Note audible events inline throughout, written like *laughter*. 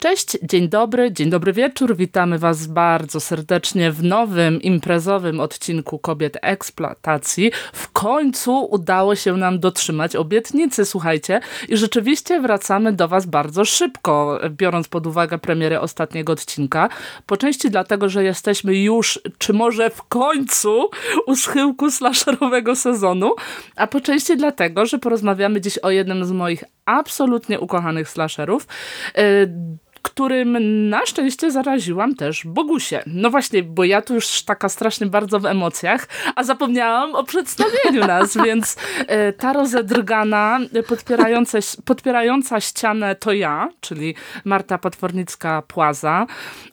Cześć, dzień dobry, dzień dobry wieczór. Witamy Was bardzo serdecznie w nowym imprezowym odcinku Kobiet Eksploatacji. W końcu udało się nam dotrzymać obietnicy, słuchajcie, i rzeczywiście wracamy do Was bardzo szybko, biorąc pod uwagę premierę ostatniego odcinka. Po części dlatego, że jesteśmy już, czy może w końcu, u schyłku slasherowego sezonu, a po części dlatego, że porozmawiamy dziś o jednym z moich absolutnie ukochanych slasherów. Którym na szczęście zaraziłam też Bogusie. No właśnie, bo ja tu już taka strasznie bardzo w emocjach, a zapomniałam o przedstawieniu nas, *laughs* więc e, ta rozedrgana, e, podpierająca, podpierająca ścianę to ja, czyli Marta Potwornicka-Płaza,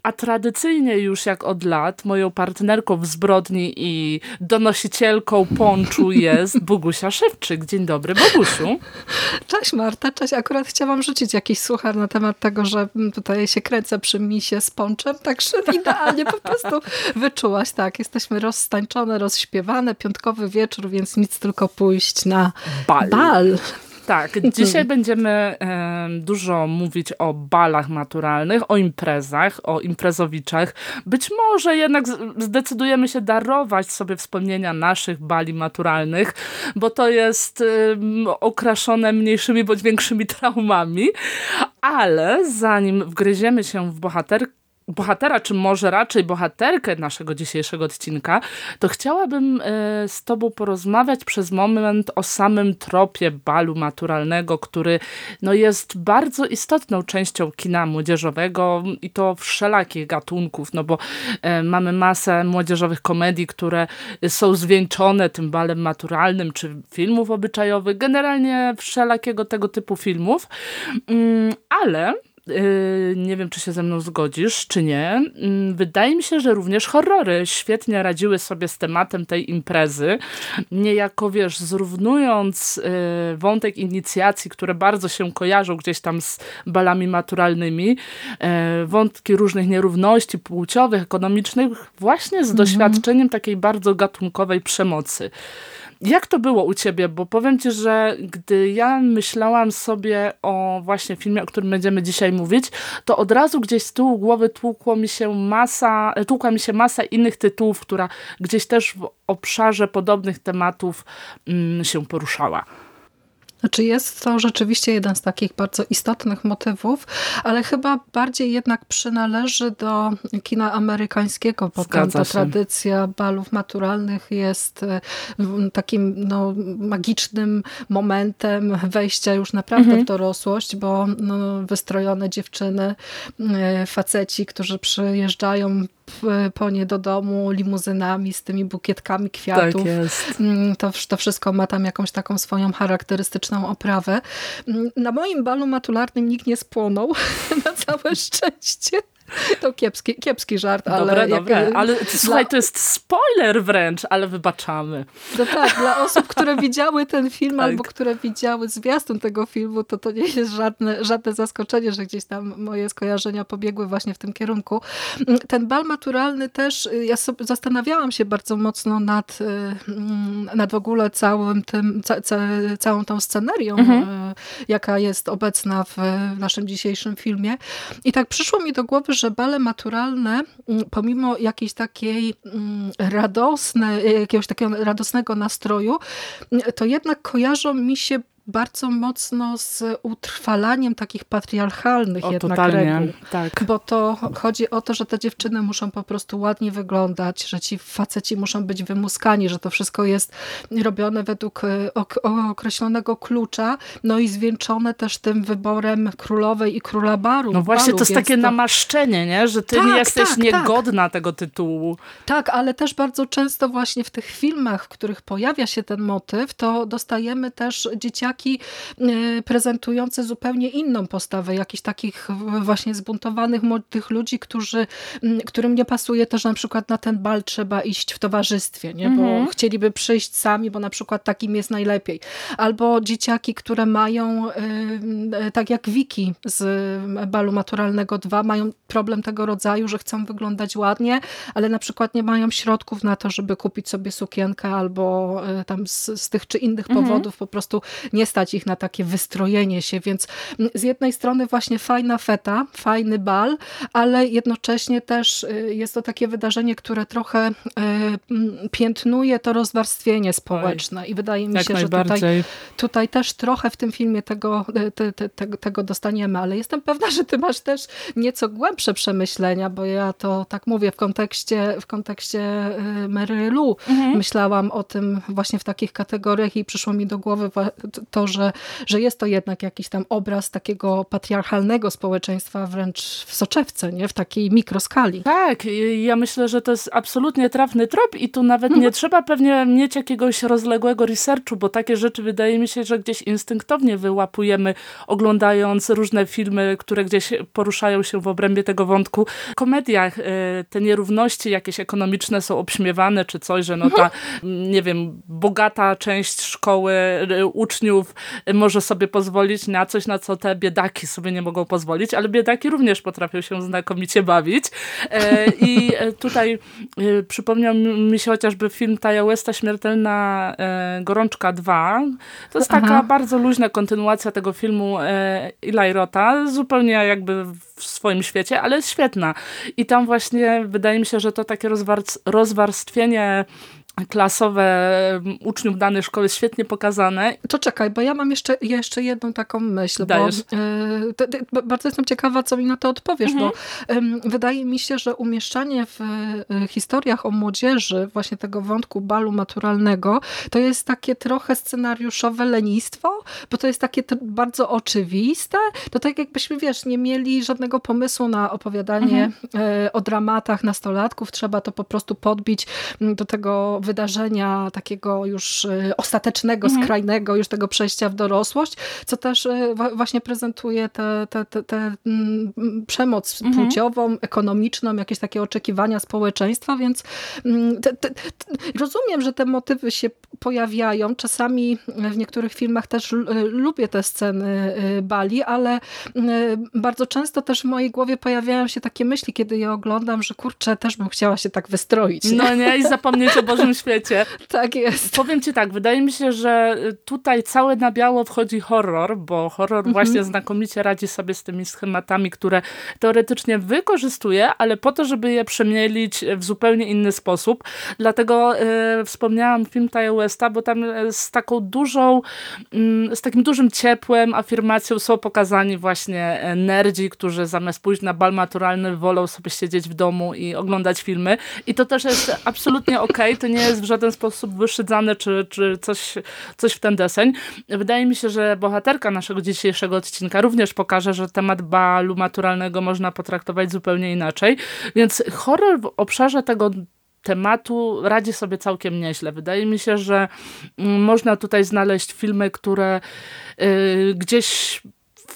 a tradycyjnie już jak od lat moją partnerką w zbrodni i donosicielką ponczu jest *laughs* Bogusia Szewczyk. Dzień dobry, Bogusiu. Cześć Marta, cześć. Akurat chciałam rzucić jakiś słuchar na temat tego, że tutaj się kręcę przy misie z ponczem, także *laughs* idealnie po prostu wyczułaś. Tak, jesteśmy rozstańczone, rozśpiewane, piątkowy wieczór, więc nic tylko pójść na Bal. bal. Tak, dzisiaj *laughs* będziemy dużo mówić o balach maturalnych, o imprezach, o imprezowiczach. Być może jednak zdecydujemy się darować sobie wspomnienia naszych bali maturalnych, bo to jest okraszone mniejszymi bądź większymi traumami. Ale zanim wgryziemy się w bohaterkę, bohatera, czy może raczej bohaterkę naszego dzisiejszego odcinka, to chciałabym e, z tobą porozmawiać przez moment o samym tropie balu maturalnego, który no, jest bardzo istotną częścią kina młodzieżowego i to wszelakich gatunków, no bo e, mamy masę młodzieżowych komedii, które są zwieńczone tym balem maturalnym, czy filmów obyczajowych, generalnie wszelakiego tego typu filmów, mm, ale nie wiem, czy się ze mną zgodzisz, czy nie. Wydaje mi się, że również horrory świetnie radziły sobie z tematem tej imprezy. Niejako, wiesz, zrównując wątek inicjacji, które bardzo się kojarzą gdzieś tam z balami maturalnymi, wątki różnych nierówności płciowych, ekonomicznych, właśnie z doświadczeniem takiej bardzo gatunkowej przemocy. Jak to było u ciebie? Bo powiem ci, że gdy ja myślałam sobie o właśnie filmie, o którym będziemy dzisiaj mówić, to od razu gdzieś z tyłu głowy tłukło mi się masa, tłukła mi się masa innych tytułów, która gdzieś też w obszarze podobnych tematów mm, się poruszała. Znaczy jest to rzeczywiście jeden z takich bardzo istotnych motywów, ale chyba bardziej jednak przynależy do kina amerykańskiego, bo tam ta tradycja balów maturalnych jest e, takim no, magicznym momentem wejścia już naprawdę mhm. w dorosłość, bo no, wystrojone dziewczyny, e, faceci, którzy przyjeżdżają po nie do domu limuzynami z tymi bukietkami kwiatów. Tak jest. To, to wszystko ma tam jakąś taką swoją charakterystyczną oprawę. Na moim balu matularnym nikt nie spłonął, *laughs* na całe szczęście. To kiepski, kiepski żart, ale... Dobre, dobre, ale słuchaj, to jest spoiler wręcz, ale wybaczamy. No tak, dla osób, które widziały ten film tak. albo które widziały zwiastun tego filmu, to to nie jest żadne, żadne zaskoczenie, że gdzieś tam moje skojarzenia pobiegły właśnie w tym kierunku. Ten bal maturalny też, ja sobie zastanawiałam się bardzo mocno nad, nad w ogóle całym tym, ca, ca, całą tą scenerią, mhm. jaka jest obecna w naszym dzisiejszym filmie. I tak przyszło mi do głowy, że bale maturalne, mm, pomimo jakiejś takiej mm, radosnej, jakiegoś takiego radosnego nastroju, mm, to jednak kojarzą mi się bardzo mocno z utrwalaniem takich patriarchalnych o, jednak totalnie. reguł. Tak. Bo to chodzi o to, że te dziewczyny muszą po prostu ładnie wyglądać, że ci faceci muszą być wymuskani, że to wszystko jest robione według e, ok określonego klucza, no i zwieńczone też tym wyborem królowej i króla baru. No właśnie, balu, to jest takie to... namaszczenie, nie? że ty tak, nie jesteś tak, niegodna tak. tego tytułu. Tak, ale też bardzo często właśnie w tych filmach, w których pojawia się ten motyw, to dostajemy też dzieciaki e, prezentujące zupełnie inną postawę, jakichś takich właśnie zbuntowanych młodych ludzi, którzy, którym nie pasuje też na przykład na ten bal trzeba iść w towarzystwie, nie? bo Mhm. chcieliby przyjść sami, bo na przykład takim jest najlepiej. Albo dzieciaki, które mają, e, tak jak Wiki z balu maturalnego 2, mają problem tego rodzaju, że chcą wyglądać ładnie, ale na przykład nie mają środków na to, żeby kupić sobie sukienkę albo e, tam z, z tych czy innych Mhm. powodów po prostu nie stać ich na takie wystrojenie się, więc z jednej strony właśnie fajna feta, fajny bal, ale jednocześnie też y, jest to takie wydarzenie, które trochę y, piętnuje to rozwarstwienie społeczne i wydaje mi się, że tutaj, tutaj też trochę w tym filmie tego, y, te, te, tego, tego dostaniemy, ale jestem pewna, że ty masz też nieco głębsze przemyślenia, bo ja to tak mówię w kontekście, w kontekście Mary Lou myślałam o tym właśnie w takich kategoriach i przyszło mi do głowy to, że, że jest to jednak jakiś tam obraz takiego patriarchalnego społeczeństwa wręcz w soczewce, nie? w takiej mikroskali. Tak, ja myślę, że to jest absolutnie trafny trop i tu nawet Mhm. nie trzeba pewnie mieć jakiegoś rozległego researchu, bo takie rzeczy wydaje mi się, że gdzieś instynktownie wyłapujemy, oglądając różne filmy, które gdzieś poruszają się w obrębie tego wątku. W komediach e, te nierówności jakieś ekonomiczne są obśmiewane, czy coś, że no ta, Mhm. nie wiem, bogata część szkoły, e, uczniów e, może sobie pozwolić na coś, na co te biedaki sobie nie mogą pozwolić, ale biedaki również potrafią się znakomicie bawić. E, I e, tutaj e, przypomniał mi się chociażby film Taja Westa Śmiertelna Gorączka 2. To jest taka Aha. bardzo luźna kontynuacja tego filmu Eli Rota, zupełnie jakby w swoim świecie, ale świetna. I tam właśnie wydaje mi się, że to takie rozwar- rozwarstwienie klasowe uczniów danej szkoły świetnie pokazane. To czekaj, bo ja mam jeszcze, jeszcze jedną taką myśl, Dajesz. bo bo bardzo jestem ciekawa, co mi na to odpowiesz, Mhm. bo em, wydaje mi się, że umieszczanie w e, historiach o młodzieży właśnie tego wątku balu maturalnego, to jest takie trochę scenariuszowe lenistwo, bo to jest takie bardzo oczywiste, to tak jakbyśmy, wiesz, nie mieli żadnego pomysłu na opowiadanie e, o dramatach nastolatków, trzeba to po prostu podbić m, do tego wydarzenia takiego już e, ostatecznego, skrajnego, już tego przejścia w dorosłość, co też wa- właśnie prezentuje tę te, te, te, mm, przemoc płciową, ekonomiczną, jakieś takie oczekiwania społeczeństwa, więc mm, te, te, rozumiem, że te motywy się pojawiają. Czasami w niektórych filmach też l- lubię te sceny bali, ale bardzo często też w mojej głowie pojawiają się takie myśli, kiedy je oglądam, że kurczę, też bym chciała się tak wystroić. nie? No nie, i zapomnieć o Bożym świecie. Tak jest. Powiem ci tak, wydaje mi się, że tutaj całe na biało wchodzi horror, bo horror Mhm. właśnie znakomicie radzi sobie z tymi schematami, które teoretycznie wykorzystuje, ale po to, żeby je przemielić w zupełnie inny sposób. Dlatego e, wspomniałam film Taja Westa, bo tam z taką dużą, mm, z takim dużym ciepłem, afirmacją są pokazani właśnie nerdzi, którzy zamiast pójść na bal maturalny wolą sobie siedzieć w domu i oglądać filmy. I to też jest absolutnie okej, to nie jest w żaden sposób wyszydzane, czy, czy coś, coś w ten deseń. Wydaje mi się, że bohaterka naszego dzisiejszego odcinka również pokaże, że temat balu maturalnego można potraktować zupełnie inaczej. Więc horror w obszarze tego tematu radzi sobie całkiem nieźle. Wydaje mi się, że mm, można tutaj znaleźć filmy, które y, gdzieś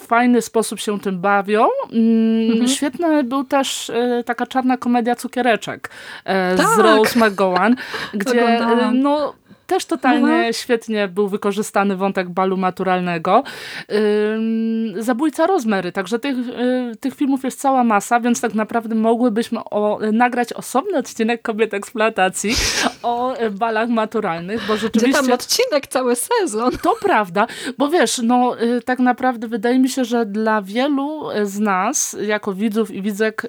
fajny sposób się tym bawią. Mm, Świetna był też y, taka czarna komedia Cukiereczek z Tak. Rose McGowan, *laughs* gdzie no też totalnie Mhm. świetnie był wykorzystany wątek balu maturalnego. Ym, Zabójca Rozmery, także tych, y, tych filmów jest cała masa, więc tak naprawdę mogłybyśmy o, nagrać osobny odcinek kobiet eksploatacji o balach maturalnych, bo rzeczywiście... Gdzie tam odcinek, cały sezon. To prawda, bo wiesz, no y, tak naprawdę wydaje mi się, że dla wielu z nas, jako widzów i widzek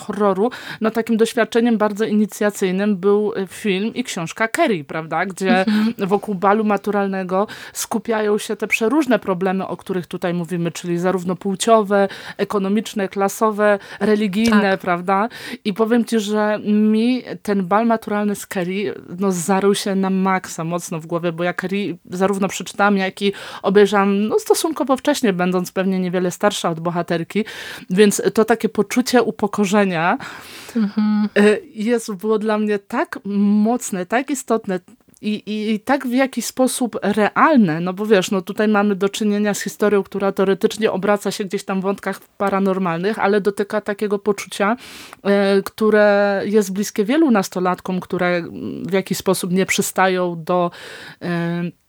horroru, no takim doświadczeniem bardzo inicjacyjnym był film i książka Kerry, prawda, gdzie mhm. wokół balu maturalnego skupiają się te przeróżne problemy, o których tutaj mówimy, czyli zarówno płciowe, ekonomiczne, klasowe, religijne, tak. prawda? I powiem ci, że mi ten bal maturalny z Kerry no, zarył się na maksa mocno w głowie, bo ja Kerry zarówno przeczytałam, jak i obejrzałam no, stosunkowo wcześnie, będąc pewnie niewiele starsza od bohaterki, więc to takie poczucie upokorzenia mhm. Jezu, było dla mnie tak mocne, tak istotne, i, i, i tak w jakiś sposób realne, no bo wiesz, no tutaj mamy do czynienia z historią, która teoretycznie obraca się gdzieś tam w wątkach paranormalnych, ale dotyka takiego poczucia, e, które jest bliskie wielu nastolatkom, które w jakiś sposób nie przystają do e,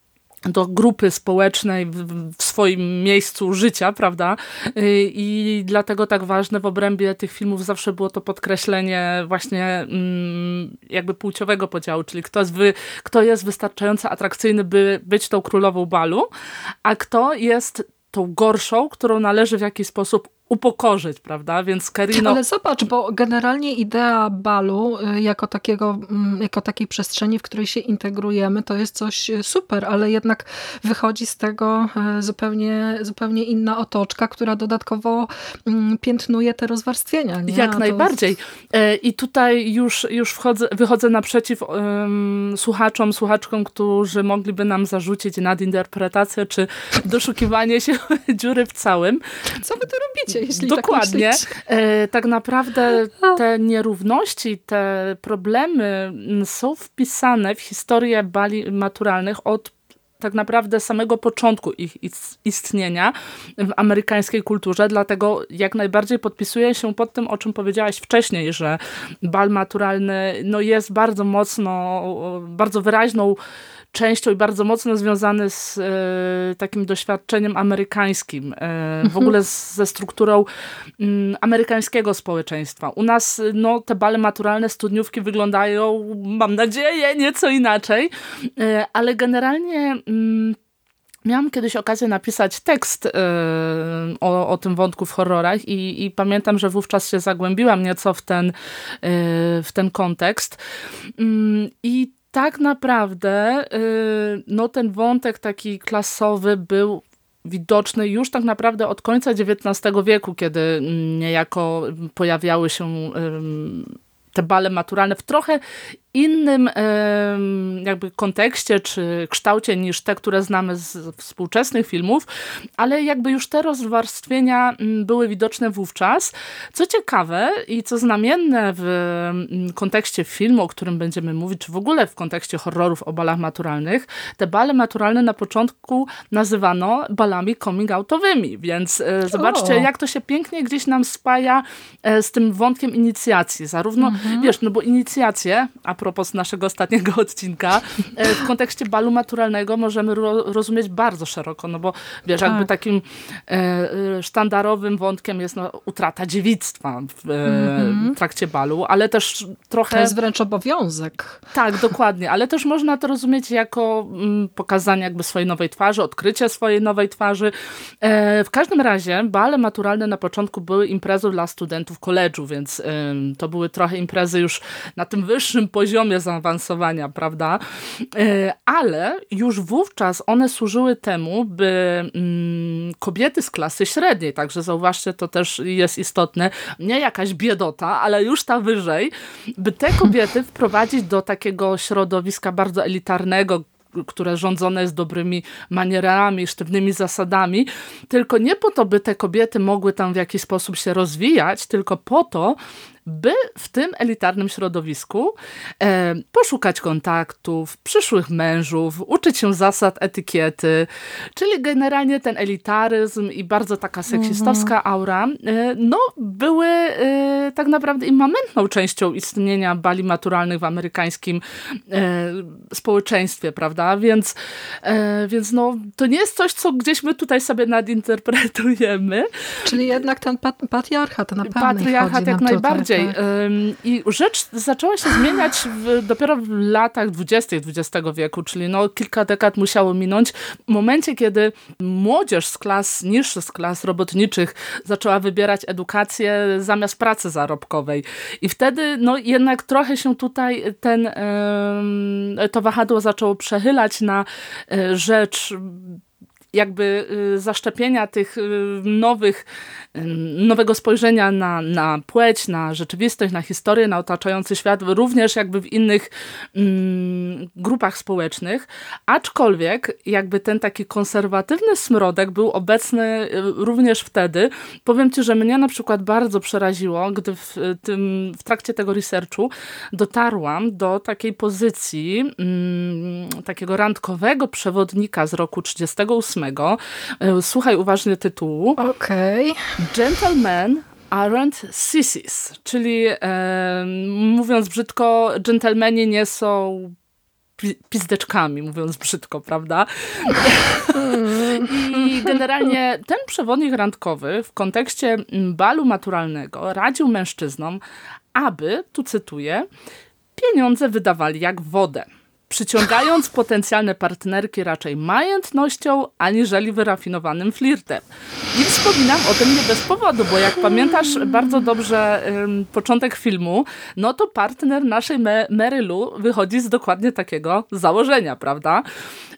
do grupy społecznej w, swoim miejscu życia, prawda? Y, I dlatego tak ważne w obrębie tych filmów zawsze było to podkreślenie właśnie mm, jakby płciowego podziału, czyli kto jest, wy, kto jest wystarczająco atrakcyjny, by być tą królową balu, a kto jest tą gorszą, którą należy w jakiś sposób upokorzyć, prawda? Więc Karino... Ale zobacz, bo generalnie idea balu y, jako, takiego, mm, jako takiej przestrzeni, w której się integrujemy, to jest coś y, super, ale jednak wychodzi z tego y, zupełnie, zupełnie inna otoczka, która dodatkowo mm, piętnuje te rozwarstwienia. Nie? Jak najbardziej. E, I tutaj już, już wchodzę, wychodzę naprzeciw um, słuchaczom, słuchaczkom, którzy mogliby nam zarzucić nadinterpretację, czy doszukiwanie się *laughs* dziury w całym. Co wy tu robicie? Jeśli tak Dokładnie. Tak, tak naprawdę te nierówności, te problemy mm, są wpisane w historię bali maturalnych od tak naprawdę samego początku ich istnienia w amerykańskiej kulturze, dlatego jak najbardziej podpisuję się pod tym, o czym powiedziałaś wcześniej, że bal maturalny no, jest bardzo mocno, bardzo wyraźną częścią i bardzo mocno związany z e, takim doświadczeniem amerykańskim, e, w mhm. ogóle z, ze strukturą mm, amerykańskiego społeczeństwa. U nas no, te bale maturalne, studniówki wyglądają, mam nadzieję, nieco inaczej, e, ale generalnie mm, Miałam kiedyś okazję napisać tekst o, o tym wątku w horrorach i, i, pamiętam, że wówczas się zagłębiłam nieco w ten, w ten kontekst. Mm, I tak naprawdę y, no, ten wątek taki klasowy był widoczny już tak naprawdę od końca XIX wieku, kiedy niejako pojawiały się te bale maturalne w trochę innym jakby kontekście czy kształcie niż te, które znamy z współczesnych filmów, ale jakby już te rozwarstwienia mm, były widoczne wówczas. Co ciekawe i co znamienne w mm, kontekście filmu, o którym będziemy mówić, czy w ogóle w kontekście horrorów o balach maturalnych, te bale maturalne na początku nazywano balami coming outowymi, więc e, zobaczcie, jak to się pięknie gdzieś nam spaja e, z tym wątkiem inicjacji. Zarówno, mhm. wiesz, no bo inicjacje, a propos naszego ostatniego *laughs* odcinka, e, w kontekście balu maturalnego możemy ro rozumieć bardzo szeroko, no bo wiesz, tak. jakby takim e, sztandarowym wątkiem jest no, utrata dziewictwa w mm -hmm. trakcie balu, ale też trochę... To jest wręcz obowiązek. Tak, *laughs* dokładnie, ale też można to rozumieć jako mm, pokazanie jakby swojej nowej twarzy, odkrycie swojej nowej twarzy. E, w każdym razie bale maturalne na początku były imprezą dla studentów koledżu, więc to były trochę imprezy już na tym wyższym poziomie poziomie zaawansowania, prawda? E, ale już wówczas one służyły temu, by mm, kobiety z klasy średniej, także zauważcie, to też jest istotne, nie jakaś biedota, ale już ta wyżej, by te *laughs* kobiety wprowadzić do takiego środowiska bardzo elitarnego, które rządzone jest dobrymi manierami, sztywnymi zasadami, tylko nie po to, by te kobiety mogły tam w jakiś sposób się rozwijać, tylko po to, by w tym elitarnym środowisku e, poszukać kontaktów, przyszłych mężów, uczyć się zasad etykiety, czyli generalnie ten elitaryzm i bardzo taka seksistowska mhm. aura, e, no były e, tak naprawdę immamentną częścią istnienia bali maturalnych w amerykańskim e, społeczeństwie, prawda? Więc, e, więc no, to nie jest coś, co gdzieś my tutaj sobie nadinterpretujemy. Czyli jednak ten pat patriarchat na pewno Patriarchat jak najbardziej tak. I rzecz zaczęła się zmieniać w, dopiero w latach dwudziestych XX wieku, czyli no kilka dekad musiało minąć. W momencie, kiedy młodzież z klas niższych, z klas robotniczych zaczęła wybierać edukację zamiast pracy zarobkowej. I wtedy no jednak trochę się tutaj ten, to wahadło zaczęło przechylać na e, rzecz jakby y, zaszczepienia tych y, nowych, y, nowego spojrzenia na, na płeć, na rzeczywistość, na historię, na otaczający świat, również jakby w innych mm, grupach społecznych, aczkolwiek jakby ten taki konserwatywny smrodek był obecny również wtedy. Powiem Ci, że mnie na przykład bardzo przeraziło, gdy w, tym, w trakcie tego researchu dotarłam do takiej pozycji mm, takiego randkowego przewodnika z roku 38 E, słuchaj uważnie tytułu. Okej. Okay. Gentlemen aren't sissies, czyli e, mówiąc brzydko, dżentelmeni nie są pizdeczkami, mówiąc brzydko, prawda? I generalnie ten przewodnik randkowy w kontekście balu maturalnego radził mężczyznom, aby, tu cytuję, pieniądze wydawali jak wodę przyciągając potencjalne partnerki raczej majętnością, aniżeli wyrafinowanym flirtem. I wspominam o tym nie bez powodu, bo jak pamiętasz bardzo dobrze um, początek filmu, no to partner naszej Mary Lou wychodzi z dokładnie takiego założenia, prawda?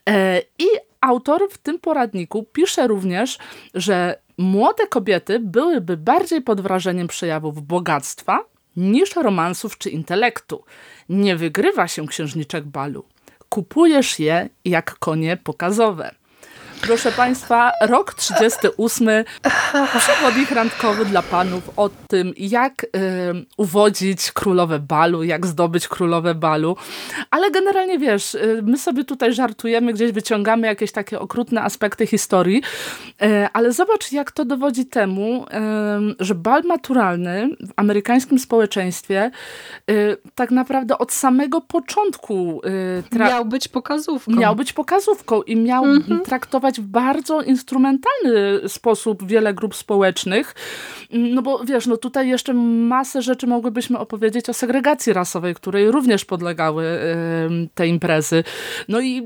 E, I autor w tym poradniku pisze również, że młode kobiety byłyby bardziej pod wrażeniem przejawów bogactwa niż romansów czy intelektu. Nie wygrywa się księżniczek balu. Kupujesz je jak konie pokazowe. Proszę Państwa, rok 38, przewodnik randkowy dla panów o tym, jak y, uwodzić królowe balu, jak zdobyć królowe balu. Ale generalnie wiesz, y, my sobie tutaj żartujemy, gdzieś wyciągamy jakieś takie okrutne aspekty historii, y, ale zobacz, jak to dowodzi temu, że bal maturalny w amerykańskim społeczeństwie y, tak naprawdę od samego początku miał być pokazówką. Miał być pokazówką i miał mhm. traktować w bardzo instrumentalny sposób wiele grup społecznych. No bo wiesz, no tutaj jeszcze masę rzeczy mogłybyśmy opowiedzieć o segregacji rasowej, której również podlegały te imprezy. No i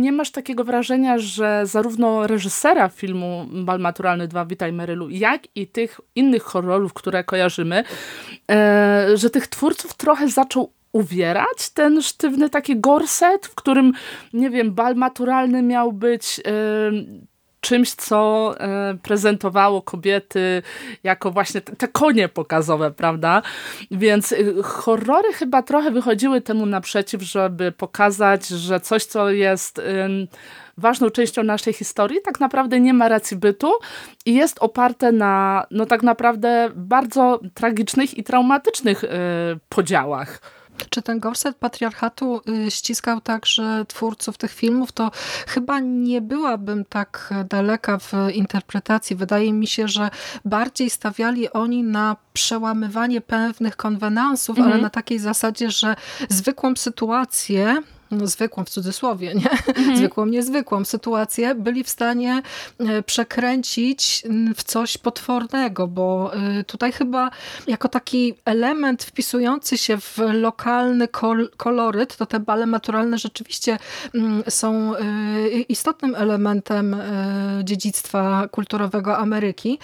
nie masz takiego wrażenia, że zarówno reżysera filmu Bal Maturalny 2 Witaj Marylu, jak i tych innych horrorów, które kojarzymy, e, że tych twórców trochę zaczął uwierać ten sztywny taki gorset, w którym, nie wiem, bal maturalny miał być czymś, co y, prezentowało kobiety jako właśnie te, konie pokazowe, prawda? Więc y, horrory chyba trochę wychodziły temu naprzeciw, żeby pokazać, że coś, co jest ważną częścią naszej historii, tak naprawdę nie ma racji bytu i jest oparte na, no tak naprawdę bardzo tragicznych i traumatycznych y, podziałach. Czy ten gorset patriarchatu y, ściskał także twórców tych filmów, to chyba nie byłabym tak daleka w interpretacji. Wydaje mi się, że bardziej stawiali oni na przełamywanie pewnych konwenansów, mhm. ale na takiej zasadzie, że zwykłą sytuację no, zwykłą w cudzysłowie, nie? Mhm. zwykłą, niezwykłą sytuację, byli w stanie e, przekręcić w coś potwornego, bo e, tutaj chyba jako taki element wpisujący się w lokalny kol koloryt, to te bale maturalne rzeczywiście są e, istotnym elementem dziedzictwa kulturowego Ameryki,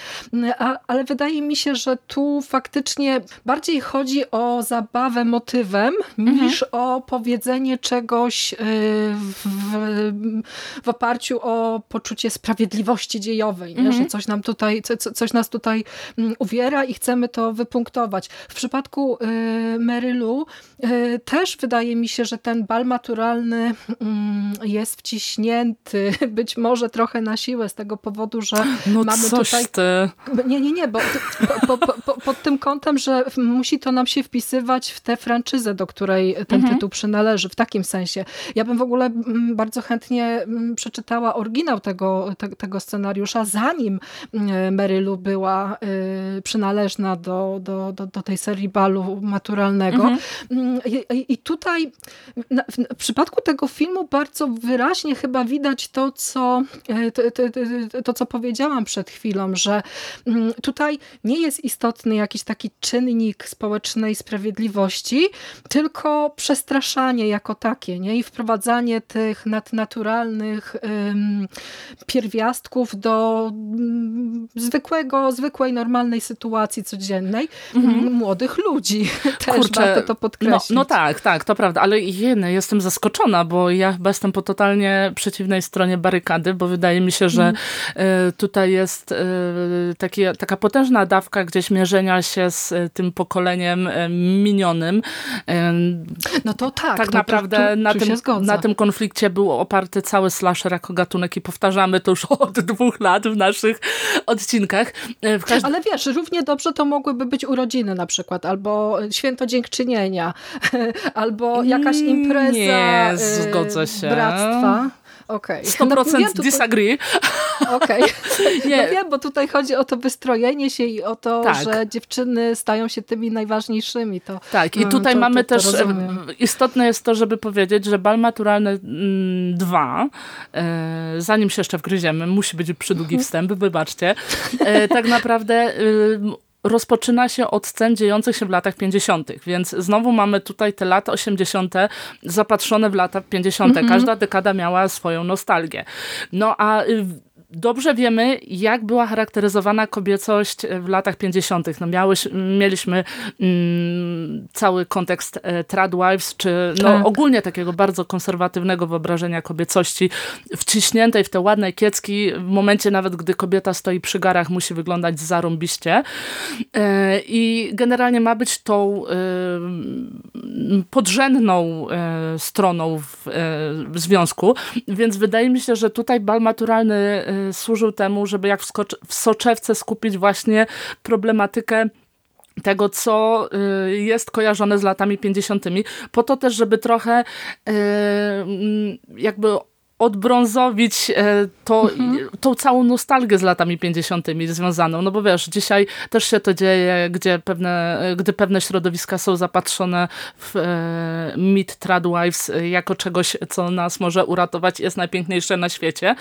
ale wydaje mi się, że tu faktycznie bardziej chodzi o zabawę motywem mhm. niż o powiedzenie czego czegoś y, w, w oparciu o poczucie sprawiedliwości dziejowej, mm -hmm. że coś nam tutaj, co, coś nas tutaj mm, uwiera i chcemy to wypunktować. W przypadku y, Marylu y, też wydaje mi się, że ten bal maturalny mm, jest wciśnięty *laughs* być może trochę na siłę z tego powodu, że no mamy tutaj... Ty. Nie, nie, nie, bo po, po, po, pod tym kątem, że musi to nam się wpisywać w tę franczyzę, do której ten -hmm. tytuł przynależy, w takim sensie sensie. Ja bym w ogóle mm, bardzo chętnie mm, przeczytała oryginał tego, te, tego scenariusza, zanim mm, Mary Lou była y, przynależna do, do, do, do tej serii balu maturalnego. Mhm. I, I, tutaj w, przypadku tego filmu bardzo wyraźnie chyba widać to, co, to, to, to, co powiedziałam przed chwilą, że tutaj nie jest istotny jakiś taki czynnik społecznej sprawiedliwości, tylko przestraszanie jako takie nie? i wprowadzanie tych nadnaturalnych pierwiastków do um, zwykłego, zwykłej, normalnej sytuacji codziennej mhm. młodych ludzi. *laughs* Też Kurczę, warto to podkreślić. No, no, tak, tak, to prawda, ale jedno, jestem zaskoczona, bo ja chyba jestem po totalnie przeciwnej stronie barykady, bo wydaje mi się, że mhm. y, tutaj jest y, taki, taka potężna dawka gdzieś mierzenia się z y, tym pokoleniem minionym. No to tak. Tak to, naprawdę to, to, na, tym, na tym konflikcie był oparty cały slasher jako gatunek i powtarzamy to już *laughs* od dwóch lat w naszych odcinkach. Każdy... Ale wiesz, równie dobrze to mogłyby być urodziny na przykład, albo święto dziękczynienia, *laughs* albo jakaś impreza Nie, zgodzę się. bractwa. Okay. *laughs* 100% no, disagree. Okej. *laughs* Okay. No wiem, bo tutaj chodzi o to wystrojenie się i o to, tak. że dziewczyny stają się tymi najważniejszymi. To, tak, i mm, tutaj to, mamy to, też, rozumiem. istotne jest to, żeby powiedzieć, że bal maturalny 2, e, zanim się jeszcze wgryziemy, musi być przydługi *laughs* wstęp, wybaczcie, e, tak naprawdę rozpoczyna się od scen dziejących się w latach 50., więc znowu mamy tutaj te lata 80. zapatrzone w lata 50. Mm -hmm. Każda dekada miała swoją nostalgię. No a y, dobrze wiemy, jak była charakteryzowana kobiecość w latach 50. No miałeś, mieliśmy mm, cały kontekst e, tradwives, czy no, tak. ogólnie takiego bardzo konserwatywnego wyobrażenia kobiecości, wciśniętej w te ładne kiecki, w momencie nawet, gdy kobieta stoi przy garach, musi wyglądać zarąbiście. E, I generalnie ma być tą e, podrzędną e, stroną w, e, w związku, więc wydaje mi się, że tutaj bal maturalny e, służył temu, żeby jak w, w soczewce skupić właśnie problematykę tego, co y, jest kojarzone z latami 50. Po to też, żeby trochę y, jakby odbrązowić e, to, mhm. tą całą nostalgię z latami 50. związaną. No bo wiesz, dzisiaj też się to dzieje, gdzie pewne, gdy pewne środowiska są zapatrzone w e, mit tradwives jako czegoś, co nas może uratować jest najpiękniejsze na świecie.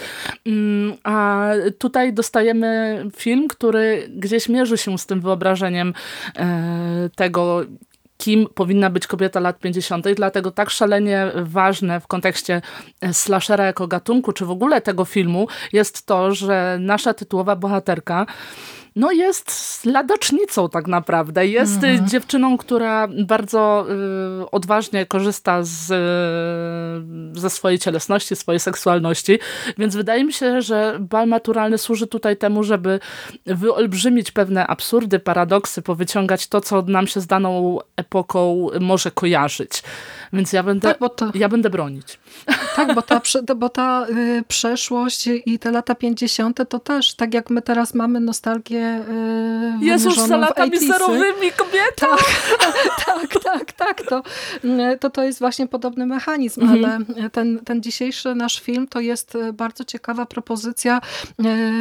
Mm, a tutaj dostajemy film, który gdzieś mierzy się z tym wyobrażeniem e, tego, kim powinna być kobieta lat 50. Dlatego tak szalenie ważne w kontekście e, slashera jako gatunku, czy w ogóle tego filmu jest to, że nasza tytułowa bohaterka no jest ladacznicą tak naprawdę. Jest mhm. dziewczyną, która bardzo y, odważnie korzysta z, y, ze swojej cielesności, swojej seksualności, więc wydaje mi się, że bal maturalny służy tutaj temu, żeby wyolbrzymić pewne absurdy, paradoksy, powyciągać to, co nam się z daną epoką może kojarzyć. Więc ja będę, tak, ja będę bronić. Tak, bo ta, bo ta y, przeszłość i te lata 50. to też, tak jak my teraz mamy nostalgię y, Jezus, za latami zerowymi kobieta! Tak, *laughs* tak, tak, tak. To, y, to, to jest właśnie podobny mechanizm, mhm. ale ten, ten dzisiejszy nasz film to jest y, bardzo ciekawa propozycja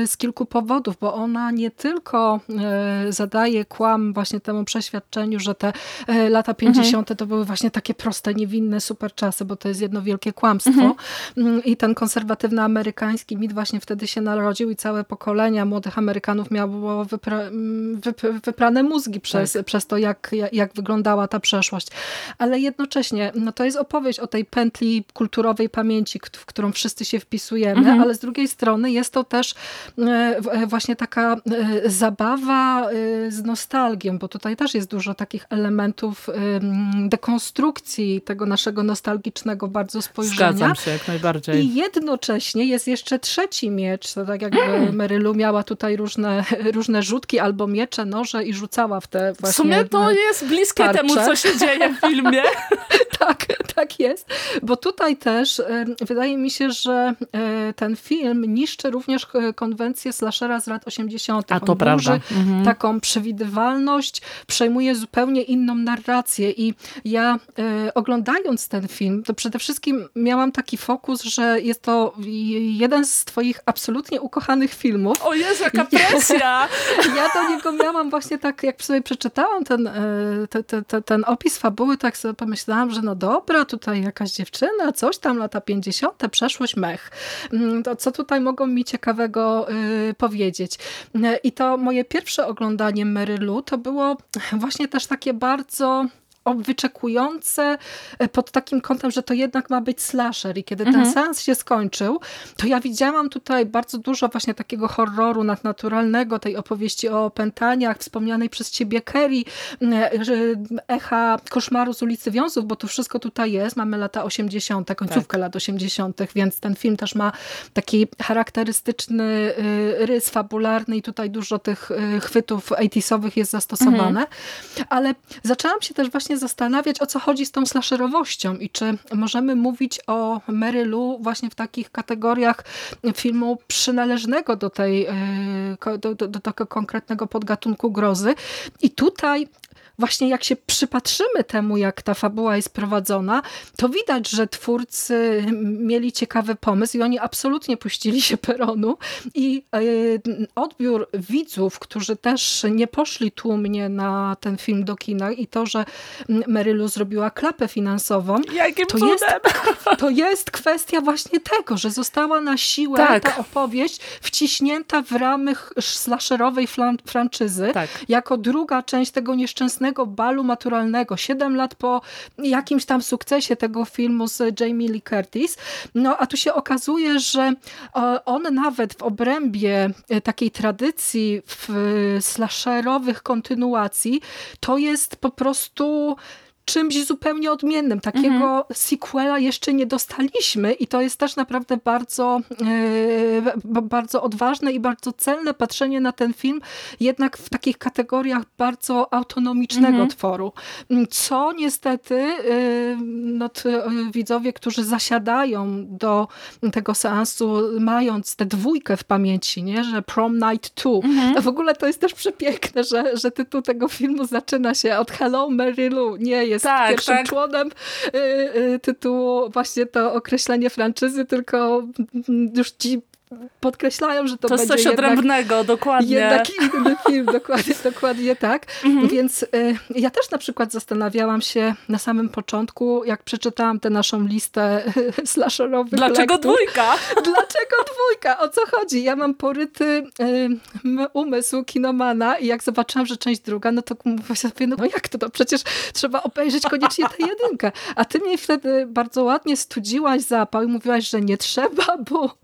y, z kilku powodów, bo ona nie tylko y, zadaje kłam właśnie temu przeświadczeniu, że te lata 50. Mhm. to były właśnie takie proste, niewinne super czasy, bo to jest jedno wielkie kłamstwo. Mhm. Mm, I ten konserwatywny amerykański mit właśnie wtedy się narodził i całe pokolenia młodych Amerykanów miało wypra mm, wyprane mózgi przez, tak. przez to, jak, jak wyglądała ta przeszłość. Ale jednocześnie no to jest opowieść o tej pętli kulturowej pamięci, w którą wszyscy się wpisujemy, mhm. ale z drugiej strony jest to też e, e, właśnie taka e, zabawa z nostalgią, bo tutaj też jest dużo takich elementów dekonstrukcji tego naszego nostalgicznego bardzo spojrzenia. Zgadzam się, jak najbardziej. I jednocześnie jest jeszcze trzeci miecz, to tak jakby *clears throat* mm. Marylu miała tutaj różne, różne rzutki albo miecze, noże i rzucała w te właśnie W sumie to jest bliskie tarcze. temu, co się dzieje w filmie. *laughs* *laughs* tak, tak jest. Bo tutaj też wydaje mi się, że e, ten film niszczy również e, konwencję slashera z lat 80. A to On prawda. Mhm. Taką przewidywalność, przejmuje zupełnie inną narrację i ja e, oglądając ten film, to przede wszystkim miałam taki fokus, że jest to jeden z twoich absolutnie ukochanych filmów. O Jezu, jaka presja! *laughs* Ja, do niego miałam właśnie tak, jak sobie przeczytałam ten, te, te, te, ten opis fabuły, tak sobie pomyślałam, że no dobra, tutaj jakaś dziewczyna, coś tam, lata 50., przeszłość mech. Mm, to co tutaj mogą mi ciekawego y, powiedzieć? I to moje pierwsze oglądanie Marylu to było właśnie też takie bardzo wyczekujące e, pod takim kątem, że to jednak ma być slasher i kiedy mhm. ten seans się skończył, to ja widziałam tutaj bardzo dużo właśnie takiego horroru nadnaturalnego, tej opowieści o opętaniach, wspomnianej przez ciebie Kerry, e, echa koszmaru z ulicy Wiązów, bo to wszystko tutaj jest. Mamy lata 80., końcówkę tak. lat 80., więc ten film też ma taki charakterystyczny e, rys fabularny i tutaj dużo tych chwytów 80 jest zastosowane. Mhm. Ale zaczęłam się też właśnie właśnie zastanawiać, o co chodzi z tą slasherowością i czy możemy mówić o Marylu właśnie w takich kategoriach filmu przynależnego do, tej, e, do, do, do tego konkretnego podgatunku grozy. I tutaj właśnie jak się przypatrzymy temu, jak ta fabuła jest prowadzona, to widać, że twórcy mieli ciekawy pomysł i oni absolutnie puścili się peronu i e, odbiór widzów, którzy też nie poszli tłumnie na ten film do kina i to, że Marylu zrobiła klapę finansową, Jakim to jest, *laughs* to jest kwestia właśnie tego, że została na siłę tak. ta opowieść wciśnięta w ramy slasherowej franczyzy, tak. jako druga część tego nieszczęsnego balu maturalnego, 7 lat po jakimś tam sukcesie tego filmu z Jamie Lee Curtis. No a tu się okazuje, że e, on nawet w obrębie e, takiej tradycji w slasherowych kontynuacji, to jest po prostu czymś zupełnie odmiennym. Takiego mhm. sequela jeszcze nie dostaliśmy i to jest też naprawdę bardzo, e, bardzo odważne i bardzo celne patrzenie na ten film, jednak w takich kategoriach bardzo autonomicznego mhm. tworu. Co niestety no, e, widzowie, którzy zasiadają do tego seansu, mając tę dwójkę w pamięci, nie? że Prom Night 2, mhm. w ogóle to jest też przepiękne, że, że tytuł tego filmu zaczyna się od Hello Mary Lou, nie jest tak, pierwszym tak. członem y, y, tytułu właśnie to określenie franczyzy, tylko już ci podkreślają, że to, to będzie coś jednak, odrębnego, dokładnie. Jednak inny film, dokładnie, dokładnie tak. *laughs* Mhm. Więc y, ja też na przykład zastanawiałam się na samym początku, jak przeczytałam tę naszą listę *laughs* slasherowych Dlaczego lektur. dwójka? *laughs* Dlaczego dwójka? O co chodzi? Ja mam poryty y, umysł kinomana i jak zobaczyłam, że część druga, no to mówię sobie, no jak to? No przecież trzeba obejrzeć koniecznie tę jedynkę. A ty mnie wtedy bardzo ładnie studziłaś zapał i mówiłaś, że nie trzeba, bo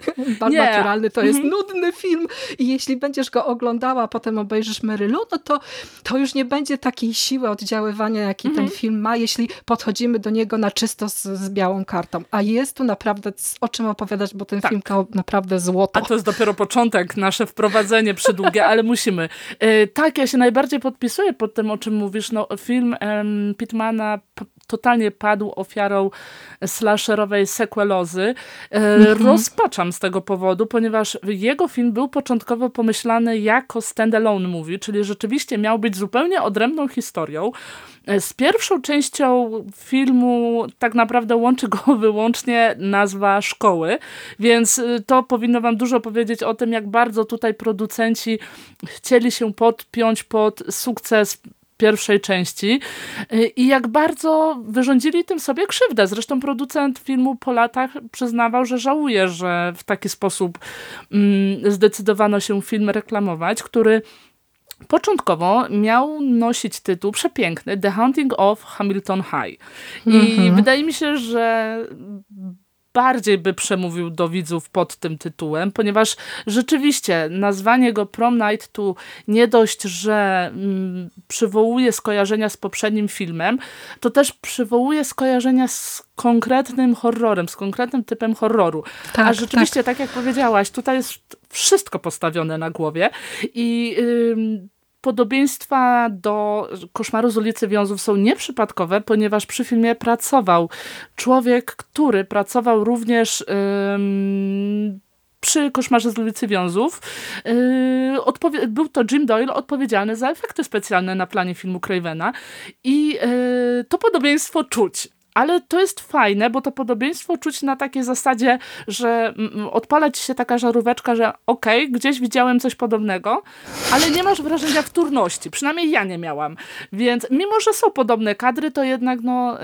bardzo naturalny, to jest mhm. nudny film i jeśli będziesz go oglądała, a potem obejrzysz Marylu, no to, to już nie będzie takiej siły oddziaływania, jaki ten mhm. film ma, jeśli podchodzimy do niego na czysto z, z białą kartą. A jest tu naprawdę o czym opowiadać, bo ten tak. film to naprawdę złoto. A to jest dopiero początek, nasze wprowadzenie przydługie, ale musimy. E, tak, ja się najbardziej podpisuję pod tym, o czym mówisz. No, film um, Pitmana totalnie padł ofiarą slasherowej sequelozy. E, mhm. Rozpaczam z tego powodu, ponieważ jego film był początkowo pomyślany jako standalone movie, czyli rzeczywiście miał być zupełnie odrębną historią. E, z pierwszą częścią filmu tak naprawdę łączy go *laughs* wyłącznie nazwa szkoły, więc e, to powinno wam dużo powiedzieć o tym, jak bardzo tutaj producenci chcieli się podpiąć pod sukces pierwszej części y, i jak bardzo wyrządzili tym sobie krzywdę. Zresztą producent filmu po latach przyznawał, że żałuje, że w taki sposób mm, zdecydowano się film reklamować, który Początkowo miał nosić tytuł przepiękny The Hunting of Hamilton High. I mhm. wydaje mi się, że bardziej by przemówił do widzów pod tym tytułem, ponieważ rzeczywiście nazwanie go Prom Night tu nie dość, że mm, przywołuje skojarzenia z poprzednim filmem, to też przywołuje skojarzenia z konkretnym horrorem, z konkretnym typem horroru. Tak, A rzeczywiście, tak. tak jak powiedziałaś, tutaj jest wszystko postawione na głowie i yy, podobieństwa do Koszmaru z ulicy Wiązów są nieprzypadkowe, ponieważ przy filmie pracował człowiek, który pracował również yy, przy Koszmarze z ulicy Wiązów. Yy, był to Jim Doyle odpowiedzialny za efekty specjalne na planie filmu Cravena i yy, to podobieństwo czuć ale to jest fajne, bo to podobieństwo czuć na takiej zasadzie, że odpala ci się taka żaróweczka, że okej, okay, gdzieś widziałem coś podobnego, ale nie masz wrażenia wtórności. Przynajmniej ja nie miałam. Więc mimo, że są podobne kadry, to jednak no,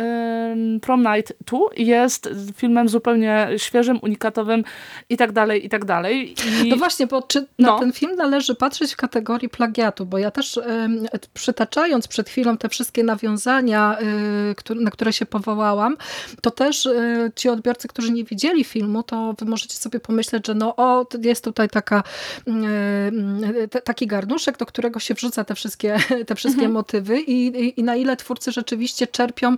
Prom Night 2 jest filmem zupełnie świeżym, unikatowym i tak dalej, i tak dalej. I... No właśnie, bo czy na no. ten film należy patrzeć w kategorii plagiatu, bo ja też przytaczając przed chwilą te wszystkie nawiązania, y, na które się powołałam, to też y, ci odbiorcy, którzy nie widzieli filmu, to wy możecie sobie pomyśleć, że no o, jest tutaj taka, y, y, taki garnuszek, do którego się wrzuca te wszystkie, *laughs* te wszystkie mhm. motywy i, i, i, na ile twórcy rzeczywiście czerpią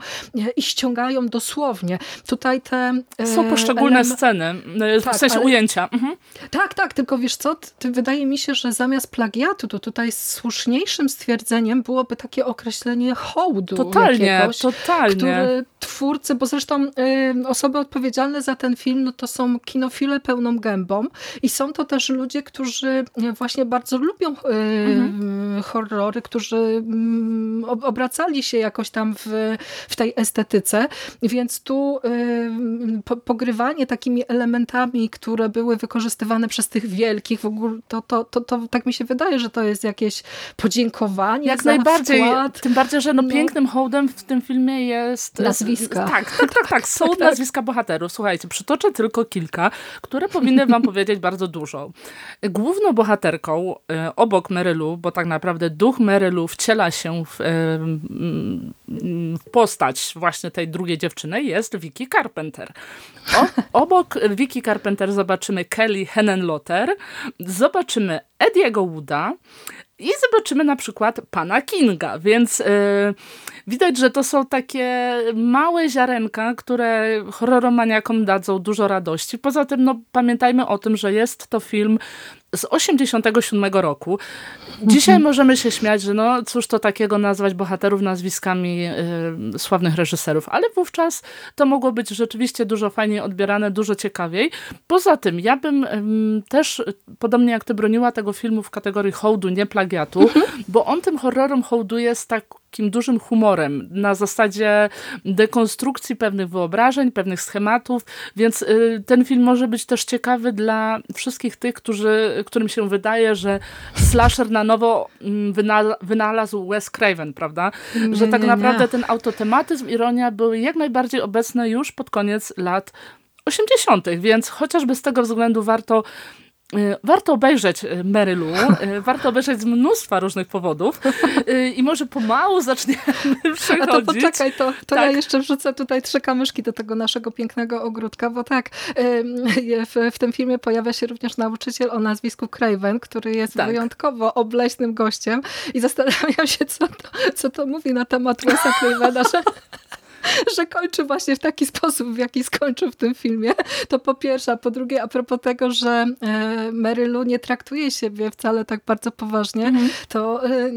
i ściągają dosłownie. Tutaj te... Są poszczególne sceny, w tak, sensie ale... ujęcia. Mhm. Tak, tak, tylko wiesz co, wydaje mi się, że zamiast plagiatu, to tutaj słuszniejszym stwierdzeniem byłoby takie określenie hołdu Totalnie, jakiegoś, totalnie. który twórcy, bo zresztą y, osoby odpowiedzialne za ten film, no to są kinofile pełną gębą i są to też ludzie, którzy właśnie bardzo lubią y, mhm. horrory, którzy y, obracali się jakoś tam w, w tej estetyce, więc tu y, po, pogrywanie takimi elementami, które były wykorzystywane przez tych wielkich, w ogóle to, to, to, to tak mi się wydaje, że to jest jakieś podziękowanie Jak najbardziej, wkład. tym bardziej, że no, no, pięknym hołdem w tym filmie jest nazwisko nazwiska. Tak, tak, tak, tak. *laughs* Są tak, nazwiska bohaterów. Słuchajcie, przytoczę tylko kilka, które powinny wam powiedzieć bardzo dużo. Główną bohaterką e, obok Merylu, bo tak naprawdę duch Merylu wciela się w, e, w postać właśnie tej drugiej dziewczyny, jest Vicky Carpenter. O, *laughs* obok Vicky Carpenter zobaczymy Kelly Henenlotter, zobaczymy Ediego Wooda, i zobaczymy na przykład pana Kinga, więc yy, widać, że to są takie małe ziarenka, które horroromaniakom dadzą dużo radości. Poza tym no, pamiętajmy o tym, że jest to film z 87 roku. Dzisiaj mhm. możemy się śmiać, że no cóż to takiego nazwać bohaterów nazwiskami y, sławnych reżyserów, ale wówczas to mogło być rzeczywiście dużo fajniej odbierane, dużo ciekawiej. Poza tym ja bym y, też, podobnie jak ty broniła tego filmu w kategorii hołdu, nie plagiatu, mhm. bo on tym horrorom hołduje z tak takim dużym humorem, na zasadzie dekonstrukcji pewnych wyobrażeń, pewnych schematów, więc y, ten film może być też ciekawy dla wszystkich tych, którzy, którym się wydaje, że slasher na nowo mm, wynalazł Wes Craven, prawda? Że tak naprawdę ten autotematyzm, ironia były jak najbardziej obecne już pod koniec lat 80., więc chociażby z tego względu warto warto obejrzeć y, Mary Lou, y, warto obejrzeć z mnóstwa różnych powodów i może pomału zaczniemy przechodzić. A to poczekaj, to, to tak. ja jeszcze wrzucę tutaj trzy kamyszki do tego naszego pięknego ogródka, bo tak, w, w tym filmie pojawia się również nauczyciel o nazwisku Craven, który jest tak. wyjątkowo obleśnym gościem i zastanawiam się, co to, co to mówi na temat Wes'a Cravena, że *laughs* że kończy właśnie w taki sposób, w jaki skończył w tym filmie. To po pierwsze, a po drugie, a propos tego, że e, Mary Lou nie traktuje siebie wcale tak bardzo poważnie, mhm. to e,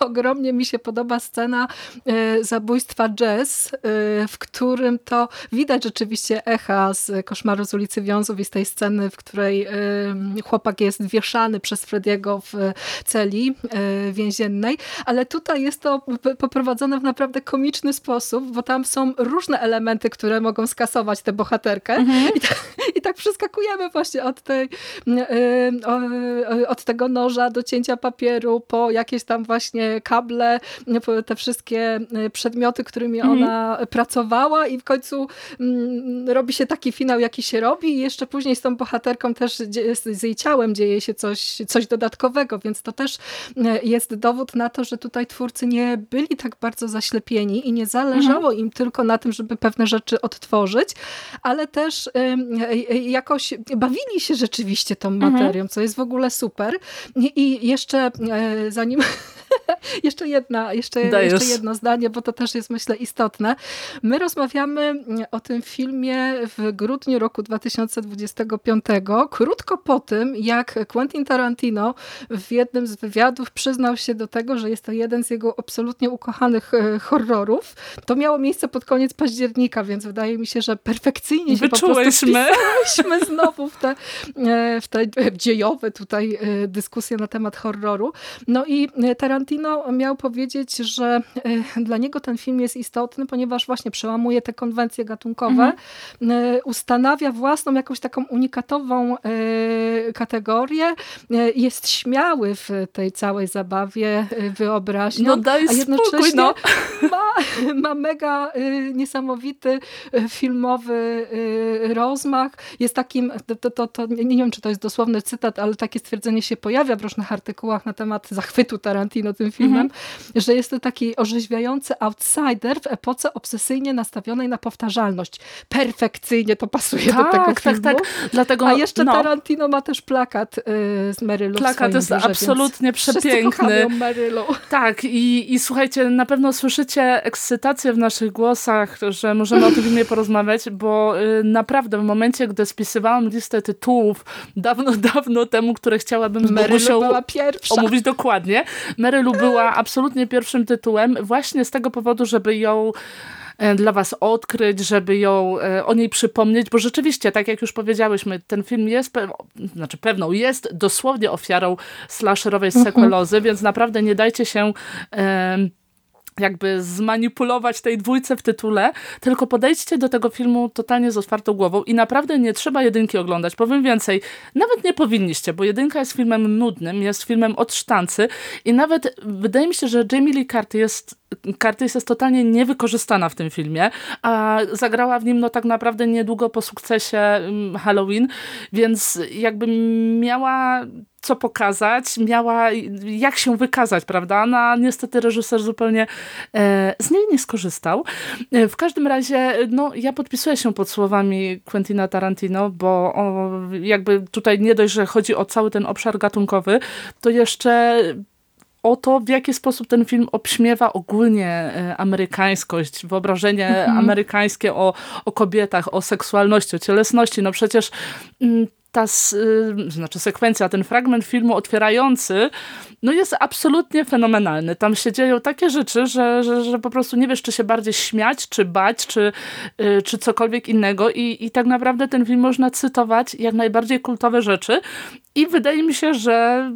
*laughs* ogromnie mi się podoba scena e, zabójstwa Jazz, w którym to widać rzeczywiście echa z Koszmaru z ulicy Wiązów i z tej sceny, w której chłopak jest wieszany przez Frediego w celi więziennej, ale tutaj jest to poprowadzone w naprawdę komiczny sposób, bo tam są różne elementy, które mogą skasować tę bohaterkę mhm. I, tak, i tak przeskakujemy właśnie od, tej, od tego noża do cięcia papieru po jakieś tam właśnie kable, te wszystkie przedmioty, którymi mhm. ona pracowała i w końcu mm, robi się taki finał, jaki się robi i jeszcze później z tą bohaterką też z jej ciałem dzieje się coś, coś dodatkowego, więc to też jest dowód na to, że tutaj twórcy nie byli tak bardzo zaślepieni i nie zależało mhm. im tylko na tym, żeby pewne rzeczy odtworzyć, ale też jakoś bawili się rzeczywiście tą mhm. materią, co jest w ogóle super. I jeszcze zanim *laughs* jeszcze, jedna, jeszcze, jeszcze jedno zdanie, bo to też jest myślę istotne. My rozmawiamy o tym filmie w grudniu roku 2025, krótko po tym, jak Quentin Tarantino w jednym z wywiadów przyznał się do tego, że jest to jeden z jego absolutnie ukochanych e, horrorów. To miało miejsce pod koniec października, więc wydaje mi się, że perfekcyjnie się Wyczułyśmy. po znowu w te, e, w te dziejowe tutaj e, dyskusje na temat horroru. No i Tarantino miał powiedzieć, że dla niego ten film jest istotny, ponieważ właśnie przełamuje te konwencje gatunkowe, mhm. ustanawia własną jakąś taką unikatową kategorię, jest śmiały w tej całej zabawie wyobraźnią, no daj a jednocześnie spokój, no. *laughs* ma, ma mega niesamowity filmowy rozmach. Jest takim, to, to, to, nie wiem, czy to jest dosłowny cytat, ale takie stwierdzenie się pojawia w różnych artykułach na temat zachwytu Tarantino tym filmem, mm -hmm. że jest to taki orzeźwiający outsider w epoce obsesyjnie nastawionej na powtarzalność. Perfekcyjnie to pasuje tak, do tego tak, filmu. Tak, Dlatego, A jeszcze no. Tarantino ma też plakat y, z Marylu Plakat jest biurze, absolutnie przepiękny. Marylu. Tak i, i słuchajcie, na pewno słyszycie ekscytację w naszych głosach, że możemy o tym filmie porozmawiać, bo y, naprawdę w momencie, gdy spisywałam listę tytułów dawno, *laughs* dawno temu, które chciałabym z Bogusią była pierwsza. omówić dokładnie, Marylu była absolutnie pierwszym tytułem właśnie z tego powodu, żeby ją e, dla was odkryć, żeby ją e, o niej przypomnieć, bo rzeczywiście, tak jak już powiedziałyśmy, ten film jest, pe znaczy pewną, jest dosłownie ofiarą slasherowej mhm. sekwelozy, więc naprawdę nie dajcie się jakby zmanipulować tej dwójce w tytule, tylko podejdźcie do tego filmu totalnie z otwartą głową i naprawdę nie trzeba jedynki oglądać. Powiem więcej, nawet nie powinniście, bo jedynka jest filmem nudnym, jest filmem od sztancy i nawet wydaje mi się, że Jamie Lee Curtis jest Curtis jest totalnie niewykorzystana w tym filmie, a zagrała w nim no tak naprawdę niedługo po sukcesie mm, Halloween, więc jakby miała co pokazać, miała jak się wykazać, prawda? No, a niestety reżyser zupełnie e, z niej nie skorzystał. E, w każdym razie, no, ja podpisuję się pod słowami Quentina Tarantino, bo o, jakby tutaj nie dość, że chodzi o cały ten obszar gatunkowy, to jeszcze o to, w jaki sposób ten film obśmiewa ogólnie e, amerykańskość, wyobrażenie mhm. amerykańskie o, o kobietach, o seksualności, o cielesności. No przecież mm, ta y, znaczy sekwencja, ten fragment filmu otwierający, no jest absolutnie fenomenalny. Tam się dzieją takie rzeczy, że, że, że po prostu nie wiesz, czy się bardziej śmiać, czy bać, czy, y, czy cokolwiek innego I, i tak naprawdę ten film można cytować jak najbardziej kultowe rzeczy i wydaje mi się, że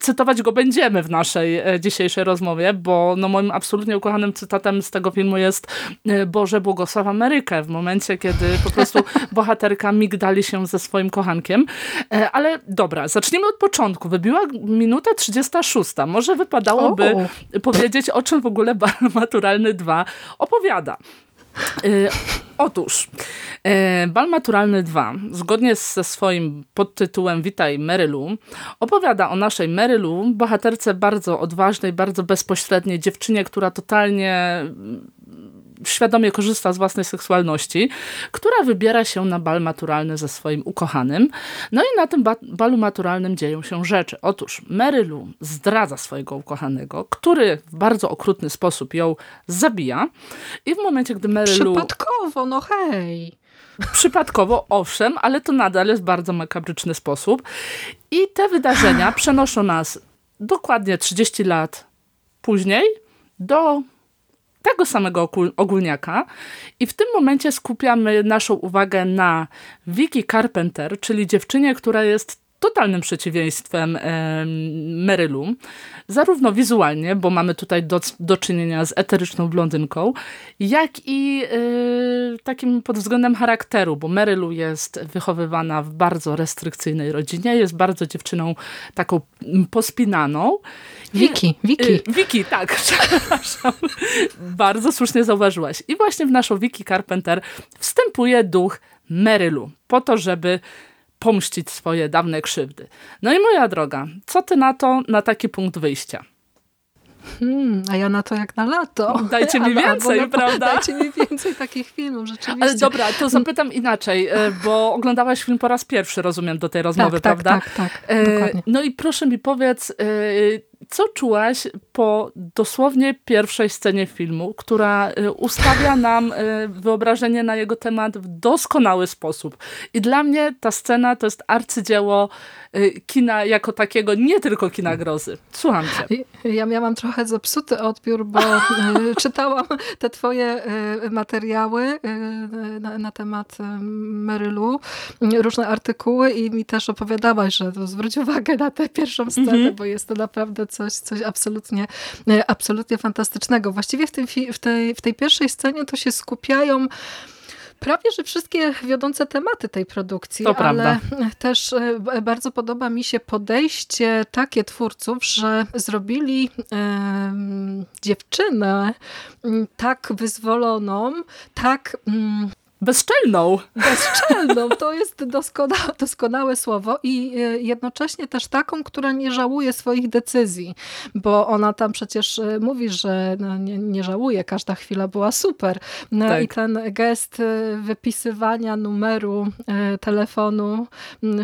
cytować go będziemy w naszej e, dzisiejszej rozmowie, bo no moim absolutnie ukochanym cytatem z tego filmu jest e, Boże błogosław Amerykę w momencie, kiedy po prostu *laughs* bohaterka migdali się ze swoim kochankiem. E, ale dobra, zacznijmy od początku. Wybiła minuta 36. Może wypadałoby o. powiedzieć, o czym w ogóle *laughs* Bar Maturalny 2 opowiada. Y, otóż y, Bal Maturalny 2, zgodnie ze swoim podtytułem Witaj Marylu, opowiada o naszej Marylu, bohaterce bardzo odważnej, bardzo bezpośredniej dziewczynie, która totalnie świadomie korzysta z własnej seksualności, która wybiera się na bal maturalny ze swoim ukochanym. No i na tym ba balu maturalnym dzieją się rzeczy. Otóż Mary Lou zdradza swojego ukochanego, który w bardzo okrutny sposób ją zabija i w momencie, gdy Mary Lou... Przypadkowo, no hej! Przypadkowo, owszem, ale to nadal jest bardzo makabryczny sposób. I te wydarzenia przenoszą nas dokładnie 30 lat później do tego samego ogólniaka. I w tym momencie skupiamy naszą uwagę na Vicky Carpenter, czyli dziewczynie, która jest totalnym przeciwieństwem Marylu, zarówno wizualnie, bo mamy tutaj do, do czynienia z eteryczną blondynką, jak i e, takim pod względem charakteru, bo Marylu jest wychowywana w bardzo restrykcyjnej rodzinie, jest bardzo dziewczyną taką pospinaną. Wiki, Wiki. E, Wiki, tak, *laughs* przepraszam. bardzo słusznie zauważyłaś. I właśnie w naszą Wiki Carpenter wstępuje duch Marylu, po to, żeby pomścić swoje dawne krzywdy. No i moja droga, co ty na to, na taki punkt wyjścia? Hmm, a ja na to jak na lato. Dajcie mi *laughs* więcej, albo, prawda? Dajcie mi więcej takich filmów, rzeczywiście. Ale dobra, to zapytam inaczej, e, bo oglądałaś film po raz pierwszy, rozumiem, do tej rozmowy, tak, prawda? Tak, tak, tak. Dokładnie. No i proszę mi powiedz, co czułaś po dosłownie pierwszej scenie filmu, która ustawia nam wyobrażenie na jego temat w doskonały sposób. I dla mnie ta scena to jest arcydzieło kina jako takiego, nie tylko kina grozy. Słucham cię. Ja miałam trochę zepsuty odbiór, bo *laughs* czytałam te twoje materiały na, na temat Merylu, różne artykuły i mi też opowiadałaś, że zwróć uwagę na tę pierwszą scenę, mm -hmm. bo jest to naprawdę coś, coś absolutnie, absolutnie fantastycznego. Właściwie w, tym, w, tej, w tej pierwszej scenie to się skupiają prawie, że wszystkie wiodące tematy tej produkcji, to ale prawda. też e, bardzo podoba mi się podejście takie twórców, że zrobili e, dziewczynę tak wyzwoloną, tak... Bezczelną. Bezczelną, to jest doskonałe, doskonałe słowo i e, jednocześnie też taką, która nie żałuje swoich decyzji, bo ona tam przecież e, mówi, że no nie, nie, żałuje, każda chwila była super. No tak. i ten gest e, wypisywania numeru telefonu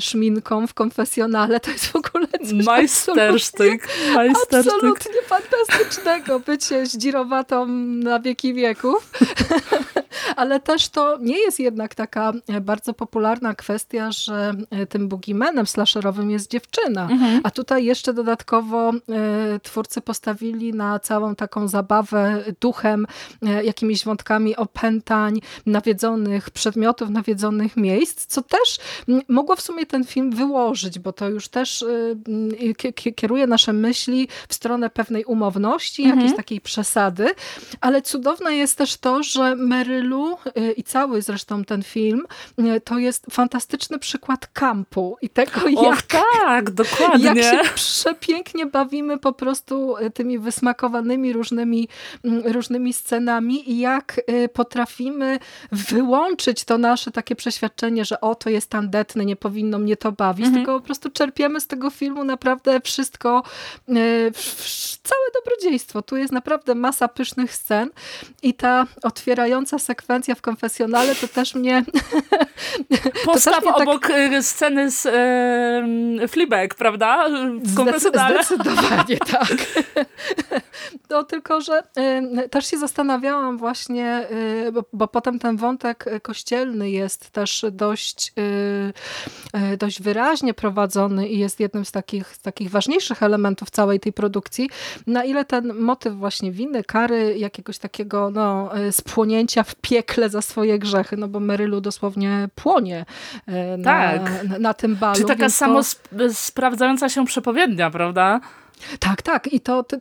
szminką w konfesjonale, to jest w ogóle coś Majstersztyk. Majstersztyk. Absolutnie fantastycznego. Bycie zdzirowatą na wieki wieków. *laughs* Ale też to nie jest jednak taka e, bardzo popularna kwestia, że e, tym boogeymanem slasherowym jest dziewczyna. Mhm. A tutaj jeszcze dodatkowo e, twórcy postawili na całą taką zabawę duchem, jakimiś wątkami opętań, nawiedzonych przedmiotów, nawiedzonych miejsc, co też mogło w sumie ten film wyłożyć, bo to już też kieruje nasze myśli w stronę pewnej umowności, mhm. jakiejś takiej przesady, ale cudowne jest też to, że Merylu i cały cały zresztą ten film, e, to jest fantastyczny przykład kampu i tego, jak, tak, dokładnie. jak się przepięknie bawimy po prostu e, tymi wysmakowanymi różnymi, mm, różnymi scenami i jak e, potrafimy wyłączyć to nasze takie przeświadczenie, że o, to jest tandetne, nie powinno mnie to bawić, mhm. tylko po prostu czerpiemy z tego filmu naprawdę wszystko, całe dobrodziejstwo. Tu jest naprawdę masa pysznych scen i ta otwierająca sekwencja w konfesjonale ale to też mnie... *laughs* Postaw też mnie tak- obok tak... sceny z e, Fleabag, prawda? Zdecydowanie *laughs* tak. *laughs* No tylko, że y, też się zastanawiałam właśnie, y, bo, bo, potem ten wątek kościelny jest też dość, y, dość wyraźnie prowadzony i jest jednym z takich, takich ważniejszych elementów całej tej produkcji. Na ile ten motyw właśnie winy, kary, jakiegoś takiego no, spłonięcia w piekle za swoje grzechy, no bo Merylu dosłownie płonie na, tak. na, na tym balu. Czy taka samo to... sprawdzająca się przepowiednia, prawda? Tak, tak. I to te,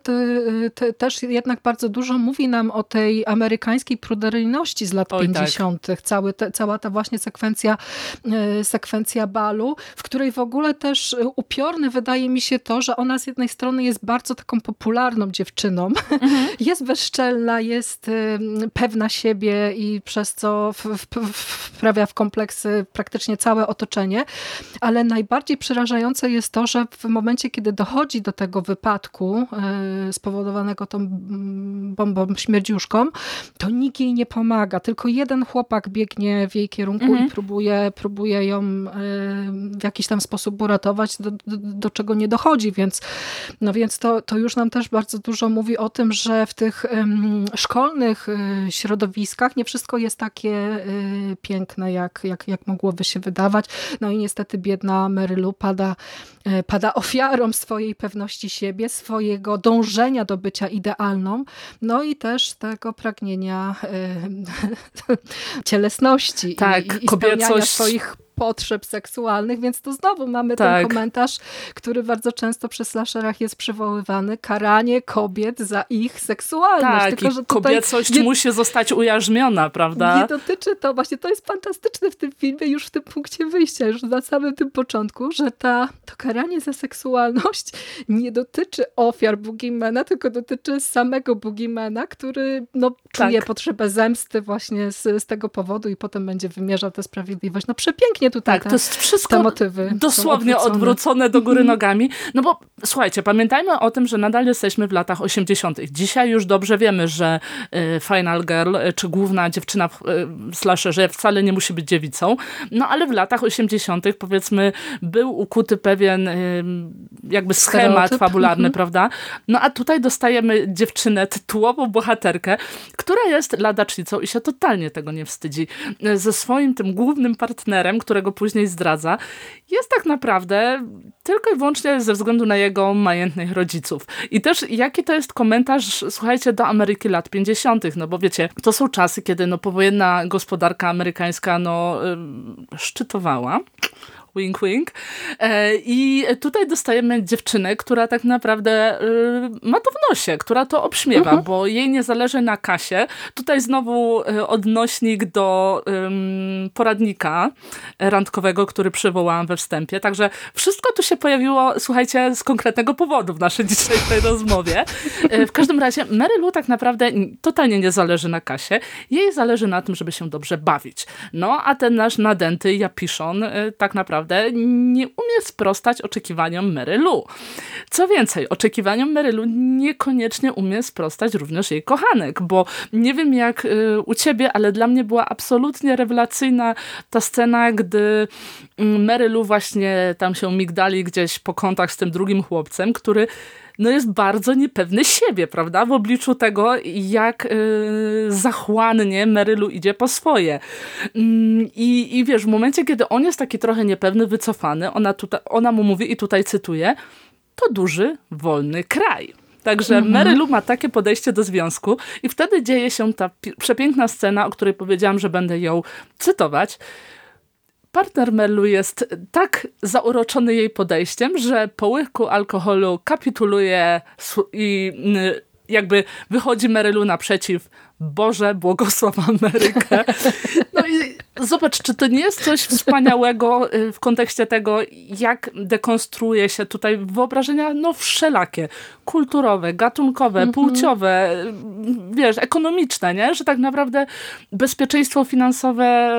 te, też jednak bardzo dużo mówi nam o tej amerykańskiej pruderyjności z lat Oj, 50. Tak. Cały te, cała ta właśnie sekwencja, e, sekwencja balu, w której w ogóle też upiorny wydaje mi się to, że ona z jednej strony jest bardzo taką popularną dziewczyną. Mhm. *laughs* Jest bezczelna, jest pewna siebie i przez co wprawia w kompleksy praktycznie całe otoczenie. Ale najbardziej przerażające jest to, że w momencie, kiedy dochodzi do tego wypadku e, spowodowanego tą bombą śmierdziuszką, to nikt jej nie pomaga. Tylko jeden chłopak biegnie w jej kierunku mhm. i próbuje, próbuje ją e, w jakiś tam sposób uratować, do, do, do, czego nie dochodzi. Więc, no więc to, to już nam też bardzo dużo mówi o tym, że w tych szkolnych e, środowiskach nie wszystko jest takie piękne, jak, jak, jak mogłoby się wydawać. No i niestety biedna Marylu pada, pada ofiarą swojej pewności siebie, swojego dążenia do bycia idealną, no i też tego pragnienia y, *laughs* cielesności tak, i, i kobiecość... swoich potrzeb seksualnych, więc tu znowu mamy tak. ten komentarz, który bardzo często przy slasherach jest przywoływany, karanie kobiet za ich seksualność. Tak, Tylko, że kobiecość nie, musi zostać ujarzmiona, prawda? Nie dotyczy to, właśnie to jest fantastyczne w tym filmie, już w tym punkcie wyjścia, już na samym tym początku, że ta, to karanie za seksualność *laughs* nie dotyczy ofiar Boogiemana, tylko dotyczy samego Boogiemana, który no, czuje tak. potrzebę zemsty właśnie z, z tego powodu i potem będzie wymierzał tę sprawiedliwość. No przepięknie pięknie tutaj Tak, te, to jest wszystko te motywy dosłownie odwrócone. odwrócone do góry mhm. nogami. No bo słuchajcie, pamiętajmy o tym, że nadal jesteśmy w latach 80. Dzisiaj już dobrze wiemy, że y, Final Girl, y, czy główna dziewczyna w y, slasherze wcale nie musi być dziewicą. No ale w latach 80. powiedzmy był ukuty pewien jakby schemat Stereotyp. fabularny, mhm. prawda? No a tutaj dostajemy dziewczynę, tytułową bohaterkę, która jest ladacznicą i się totalnie tego nie wstydzi. Ze swoim tym głównym partnerem, którego później zdradza, jest tak naprawdę tylko i wyłącznie ze względu na jego majętnych rodziców. I też jaki to jest komentarz, słuchajcie, do Ameryki lat 50., no bo wiecie, to są czasy, kiedy no powojenna gospodarka amerykańska no szczytowała wink wink. E, I tutaj dostajemy dziewczynę, która tak naprawdę y, ma to w nosie, która to obśmiewa, mhm. bo jej nie zależy na kasie. Tutaj znowu y, odnośnik do poradnika randkowego, który przywołałam we wstępie. Także wszystko tu się pojawiło, słuchajcie, z konkretnego powodu w naszej *laughs* dzisiejszej rozmowie. E, w każdym razie Mary Lou tak naprawdę totalnie nie zależy na kasie. Jej zależy na tym, żeby się dobrze bawić. No, a ten nasz nadęty Japiszon y, tak naprawdę naprawdę nie umie sprostać oczekiwaniom Mary Lou. Co więcej, oczekiwaniom Mary Lou niekoniecznie umie sprostać również jej kochanek, bo nie wiem jak y, u ciebie, ale dla mnie była absolutnie rewelacyjna ta scena, gdy mm, Mary Lou właśnie tam się migdali gdzieś po kątach z tym drugim chłopcem, który no jest bardzo niepewny siebie, prawda? W obliczu tego, jak yy, zachłannie Merylu idzie po swoje. Yy, I wiesz, w momencie, kiedy on jest taki trochę niepewny, wycofany, ona, tutaj, ona mu mówi, i tutaj cytuję, to duży, wolny kraj. Także mhm. Mary Lou ma takie podejście do związku i wtedy dzieje się ta przepiękna scena, o której powiedziałam, że będę ją cytować partner Merlu jest tak zauroczony jej podejściem, że po łyku alkoholu kapituluje i jakby wychodzi Merylu naprzeciw. Boże, błogosław Amerykę. No i zobacz, czy to nie jest coś wspaniałego y, w kontekście tego, jak dekonstruuje się tutaj wyobrażenia no wszelakie, kulturowe, gatunkowe, mm -hmm. płciowe, wiesz, ekonomiczne, nie? Że tak naprawdę bezpieczeństwo finansowe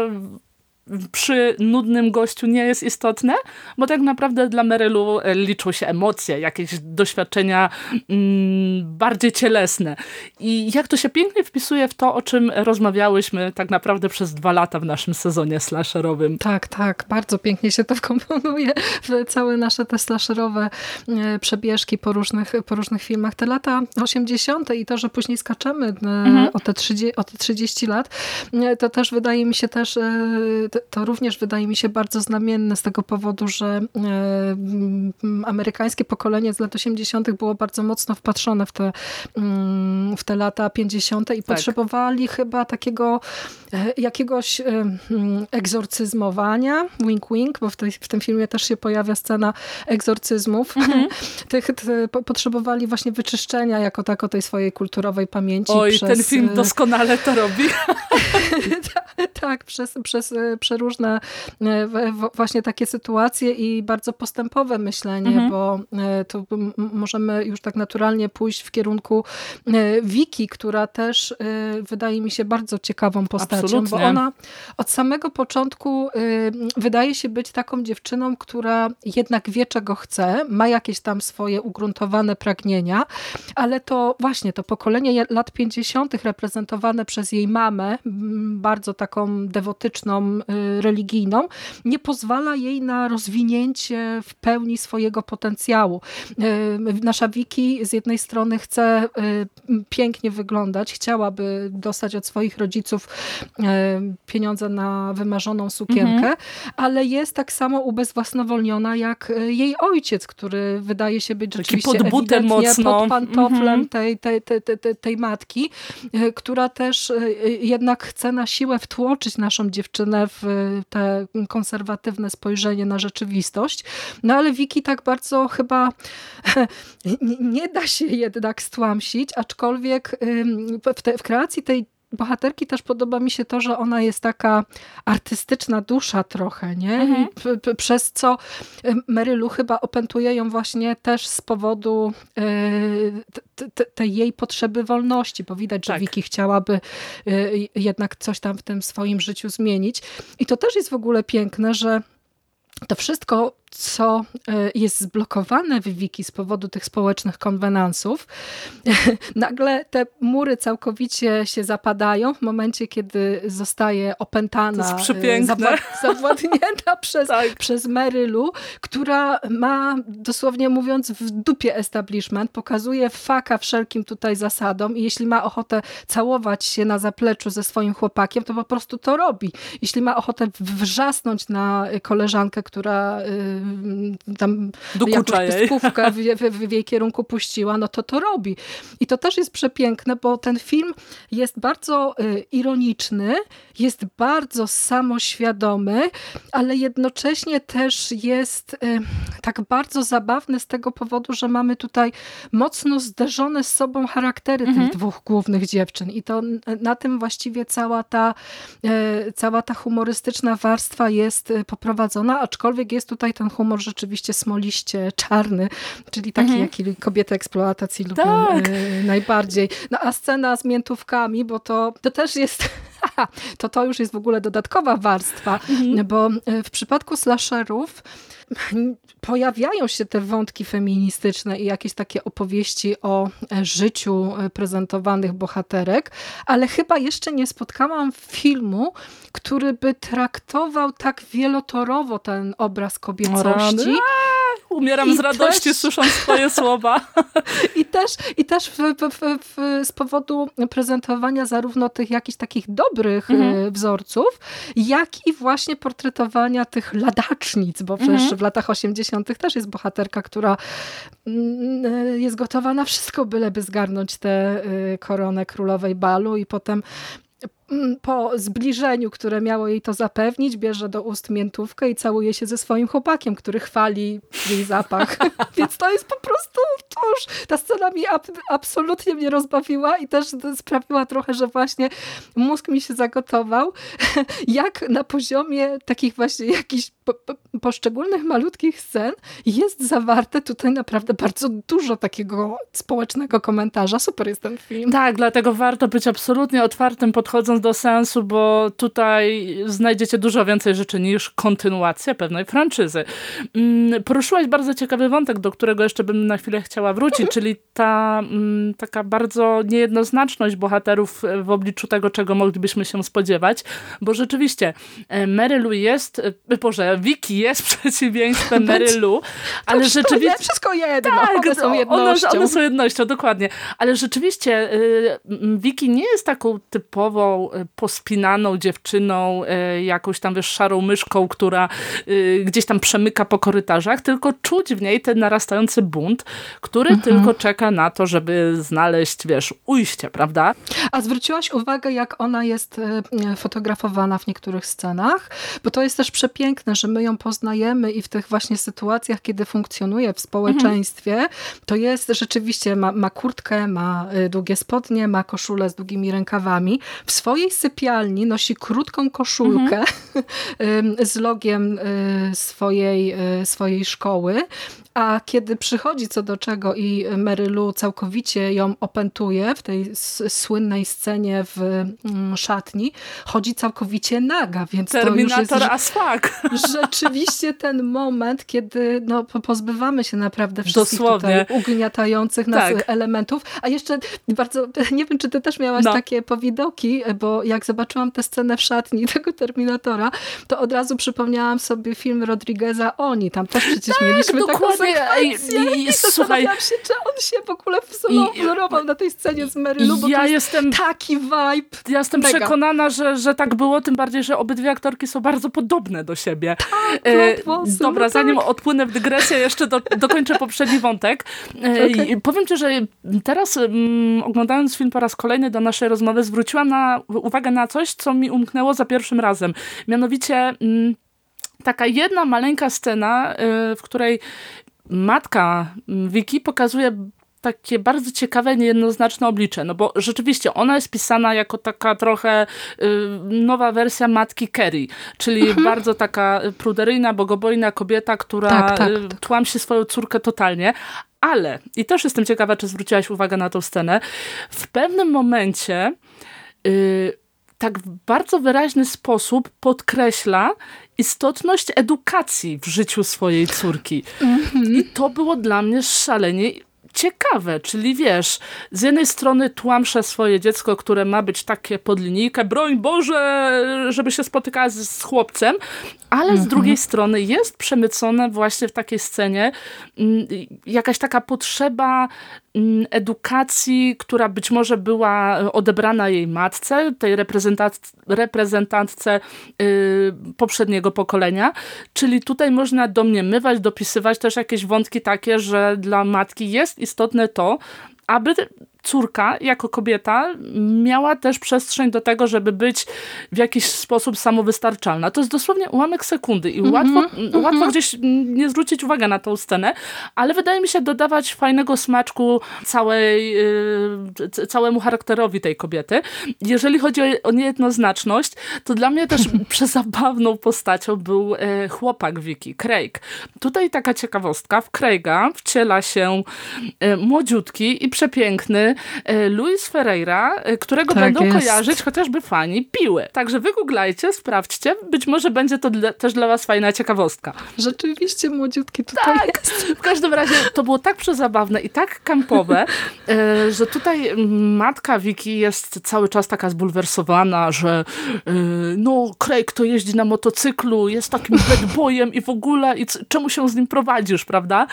przy nudnym gościu nie jest istotne, bo tak naprawdę dla Merylu e, liczą się emocje, jakieś doświadczenia mm, bardziej cielesne. I jak to się pięknie wpisuje w to, o czym rozmawiałyśmy tak naprawdę przez dwa lata w naszym sezonie slasherowym. Tak, tak, bardzo pięknie się to *laughs* wkomponuje w całe nasze te slasherowe e, przebieżki po różnych, po różnych filmach. Te lata 80. i to, że później skaczemy e, mhm. o, te 30, o te 30 lat, to też wydaje mi się też to również wydaje mi się bardzo znamienne z tego powodu, że e, amerykańskie pokolenie z lat 80. było bardzo mocno wpatrzone w te, mm, w te lata 50. i tak. potrzebowali chyba takiego e, jakiegoś e, egzorcyzmowania, wink wink, bo w, tej, w tym filmie też się pojawia scena egzorcyzmów. Mhm. *laughs* Tych, te, potrzebowali właśnie wyczyszczenia jako tako tej swojej kulturowej pamięci. Oj, przez... ten film doskonale to robi. *laughs* tak, przez, przez przeróżne e, właśnie takie sytuacje i bardzo postępowe myślenie, mhm. bo e, tu możemy już tak naturalnie pójść w kierunku e, Wiki, która też wydaje mi się bardzo ciekawą postacią, Absolutnie. bo ona od samego początku wydaje się być taką dziewczyną, która jednak wie czego chce, ma jakieś tam swoje ugruntowane pragnienia, ale to właśnie to pokolenie lat 50. reprezentowane przez jej mamę, bardzo taką dewotyczną religijną, nie pozwala jej na rozwinięcie w pełni swojego potencjału. E, nasza Wiki z jednej strony chce e, pięknie wyglądać, chciałaby dostać od swoich rodziców pieniądze na wymarzoną sukienkę, mhm. ale jest tak samo ubezwłasnowolniona jak jej ojciec, który wydaje się być Taki rzeczywiście pod butem mocno. pod pantoflem mhm. tej, tej, tej, tej, tej matki, która też jednak chce na siłę wtłoczyć naszą dziewczynę w te konserwatywne spojrzenie na rzeczywistość. No ale Wiki tak bardzo chyba *laughs* nie da się jednak stłamsić, aczkolwiek w, te, w kreacji tej bohaterki też podoba mi się to, że ona jest taka artystyczna dusza trochę, nie? Mhm. przez co Mary Lou chyba opętuje ją właśnie też z powodu e, tej jej potrzeby wolności, bo widać, tak. że Vicky chciałaby e, jednak coś tam w tym swoim życiu zmienić. I to też jest w ogóle piękne, że to wszystko co e, jest zblokowane w wiki z powodu tych społecznych konwenansów, *laughs* nagle te mury całkowicie się zapadają w momencie, kiedy zostaje opętana, e, *laughs* zawładnięta przez, tak. przez Mary Lou, która ma, dosłownie mówiąc, w dupie establishment, pokazuje faka wszelkim tutaj zasadom i jeśli ma ochotę całować się na zapleczu ze swoim chłopakiem, to po prostu to robi. Jeśli ma ochotę wrzasnąć na koleżankę, która tam Dokucza jakąś *laughs* w, w, w, jej kierunku puściła, no to to robi. I to też jest przepiękne, bo ten film jest bardzo y, ironiczny, jest bardzo samoświadomy, ale jednocześnie też jest y, tak bardzo zabawny z tego powodu, że mamy tutaj mocno zderzone z sobą charaktery mhm. tych dwóch głównych dziewczyn i to na tym właściwie cała ta, y, cała ta humorystyczna warstwa jest poprowadzona, aczkolwiek jest tutaj ten humor rzeczywiście smoliście czarny, czyli taki, mhm. jaki kobiety eksploatacji lubią tak. y, najbardziej. No a scena z miętówkami, bo to, to też jest *laughs* to to już jest w ogóle dodatkowa warstwa, mhm. bo y, w przypadku slasherów pojawiają się te wątki feministyczne i jakieś takie opowieści o e, życiu e, prezentowanych bohaterek, ale chyba jeszcze nie spotkałam filmu, który by traktował tak wielotorowo ten obraz kobiecości. Umieram I z radości też... słysząc swoje *laughs* słowa. I też, i też w, w, w, z powodu prezentowania zarówno tych jakichś takich dobrych mhm. E, wzorców, jak i właśnie portretowania tych ladacznic, bo przecież mhm. w latach 80. też jest bohaterka, która mm, e, jest gotowa na wszystko, byleby zgarnąć tę e, koronę królowej balu i potem po zbliżeniu, które miało jej to zapewnić, bierze do ust miętówkę i całuje się ze swoim chłopakiem, który chwali jej zapach. *laughs* *laughs* Więc to jest po prostu, to już, ta scena mi ab, absolutnie mnie rozbawiła i też sprawiła trochę, że właśnie mózg mi się zagotował, *laughs* jak na poziomie takich właśnie jakichś po, po, poszczególnych malutkich scen jest zawarte tutaj naprawdę bardzo dużo takiego społecznego komentarza. Super jest ten film. Tak, dlatego warto być absolutnie otwartym podchodząc do sensu, bo tutaj znajdziecie dużo więcej rzeczy niż kontynuacja pewnej franczyzy. Mm, poruszyłaś bardzo ciekawy wątek, do którego jeszcze bym na chwilę chciała wrócić, mhm. czyli ta mm, taka bardzo niejednoznaczność bohaterów w obliczu tego, czego moglibyśmy się spodziewać, bo rzeczywiście e, Mary Lou jest, e, Boże, Vicky jest *laughs* przeciwieństwem Mary Lou, ale rzeczywiście... Wszystko jedno, tak, one są jednością. One, one są jednością, dokładnie. Ale rzeczywiście y, Vicky nie jest taką typową pospinaną dziewczyną, e, jakąś tam wiesz, szarą myszką, która e, gdzieś tam przemyka po korytarzach, tylko czuć w niej ten narastający bunt, który mhm. tylko czeka na to, żeby znaleźć, wiesz, ujście, prawda? A zwróciłaś uwagę, jak ona jest fotografowana w niektórych scenach? Bo to jest też przepiękne, że my ją poznajemy i w tych właśnie sytuacjach, kiedy funkcjonuje w społeczeństwie, mhm. to jest rzeczywiście, ma, ma kurtkę, ma długie spodnie, ma koszulę z długimi rękawami. W swojej swojej sypialni nosi krótką koszulkę mhm. *laughs* z logiem y, swojej, y, swojej szkoły a kiedy przychodzi co do czego i Mary Lou całkowicie ją opętuje w tej słynnej scenie w mm, szatni, chodzi całkowicie naga, więc Terminator to już jest as fuck. *laughs* rzeczywiście ten moment, kiedy no, pozbywamy się naprawdę wszystkich Dosłownie. tutaj ugniatających nas tak. elementów. A jeszcze bardzo, *laughs* nie wiem, czy ty też miałaś no. takie powidoki, bo jak zobaczyłam tę scenę w szatni *laughs* tego Terminatora, to od razu przypomniałam sobie film Rodrigueza Oni. Tam też przecież tak, mieliśmy taką sekwencję. I, i, słuchaj, się, czy on się w ogóle wzorował na tej scenie z Marylu, bo ja jestem taki vibe. Ja jestem Mega. przekonana, że, że tak było, tym bardziej, że obydwie aktorki są bardzo podobne do siebie. Tak, e, włosy, Dobra, no zanim tak. odpłynę w dygresję, jeszcze do, dokończę poprzedni wątek. E, *laughs* okay. Powiem ci, że teraz mm, oglądając film po raz kolejny do naszej rozmowy, zwróciłam na, uwagę na coś, co mi umknęło za pierwszym razem. Mianowicie mm, taka jedna maleńka scena, y, w której matka Wiki pokazuje takie bardzo ciekawe, niejednoznaczne oblicze, no bo rzeczywiście ona jest pisana jako taka trochę y, nowa wersja matki Kerry, czyli mhm. bardzo taka pruderyjna, bogobojna kobieta, która tak, tak, y, tłamsi swoją córkę totalnie, ale, i też jestem ciekawa, czy zwróciłaś uwagę na tą scenę, w pewnym momencie yy, tak w bardzo wyraźny sposób podkreśla istotność edukacji w życiu swojej córki. Mm -hmm. I to było dla mnie szalenie ciekawe, czyli wiesz, z jednej strony tłamszę swoje dziecko, które ma być takie pod linijkę, broń Boże, żeby się spotykała z, z chłopcem, ale z mhm. drugiej strony jest przemycone właśnie w takiej scenie mm, jakaś taka potrzeba mm, edukacji, która być może była odebrana jej matce, tej reprezentantce y, poprzedniego pokolenia, czyli tutaj można domniemywać, dopisywać też jakieś wątki takie, że dla matki jest istotne to, aby córka jako kobieta miała też przestrzeń do tego, żeby być w jakiś sposób samowystarczalna. To jest dosłownie ułamek sekundy i mm -hmm, łatwo, mm -hmm. łatwo gdzieś nie zwrócić uwagi na tą scenę, ale wydaje mi się dodawać fajnego smaczku całej, yy, całemu charakterowi tej kobiety. Jeżeli chodzi o, o niejednoznaczność, to dla mnie też *laughs* przezabawną postacią był yy, chłopak Wiki, Craig. Tutaj taka ciekawostka, w Craiga wciela się yy, młodziutki i przepiękny E, Luis Ferreira, e, którego tak będą jest. kojarzyć chociażby fani piły. Także wygooglajcie, sprawdźcie, być może będzie to dla, też dla was fajna ciekawostka. Rzeczywiście młodziutki tutaj tak. jest. W każdym razie to było tak przezabawne i tak kampowe, e, że tutaj matka Wiki jest cały czas taka zbulwersowana, że no Craig to jeździ na motocyklu, jest takim bad boyem i w ogóle i czemu się z nim prowadzisz, prawda?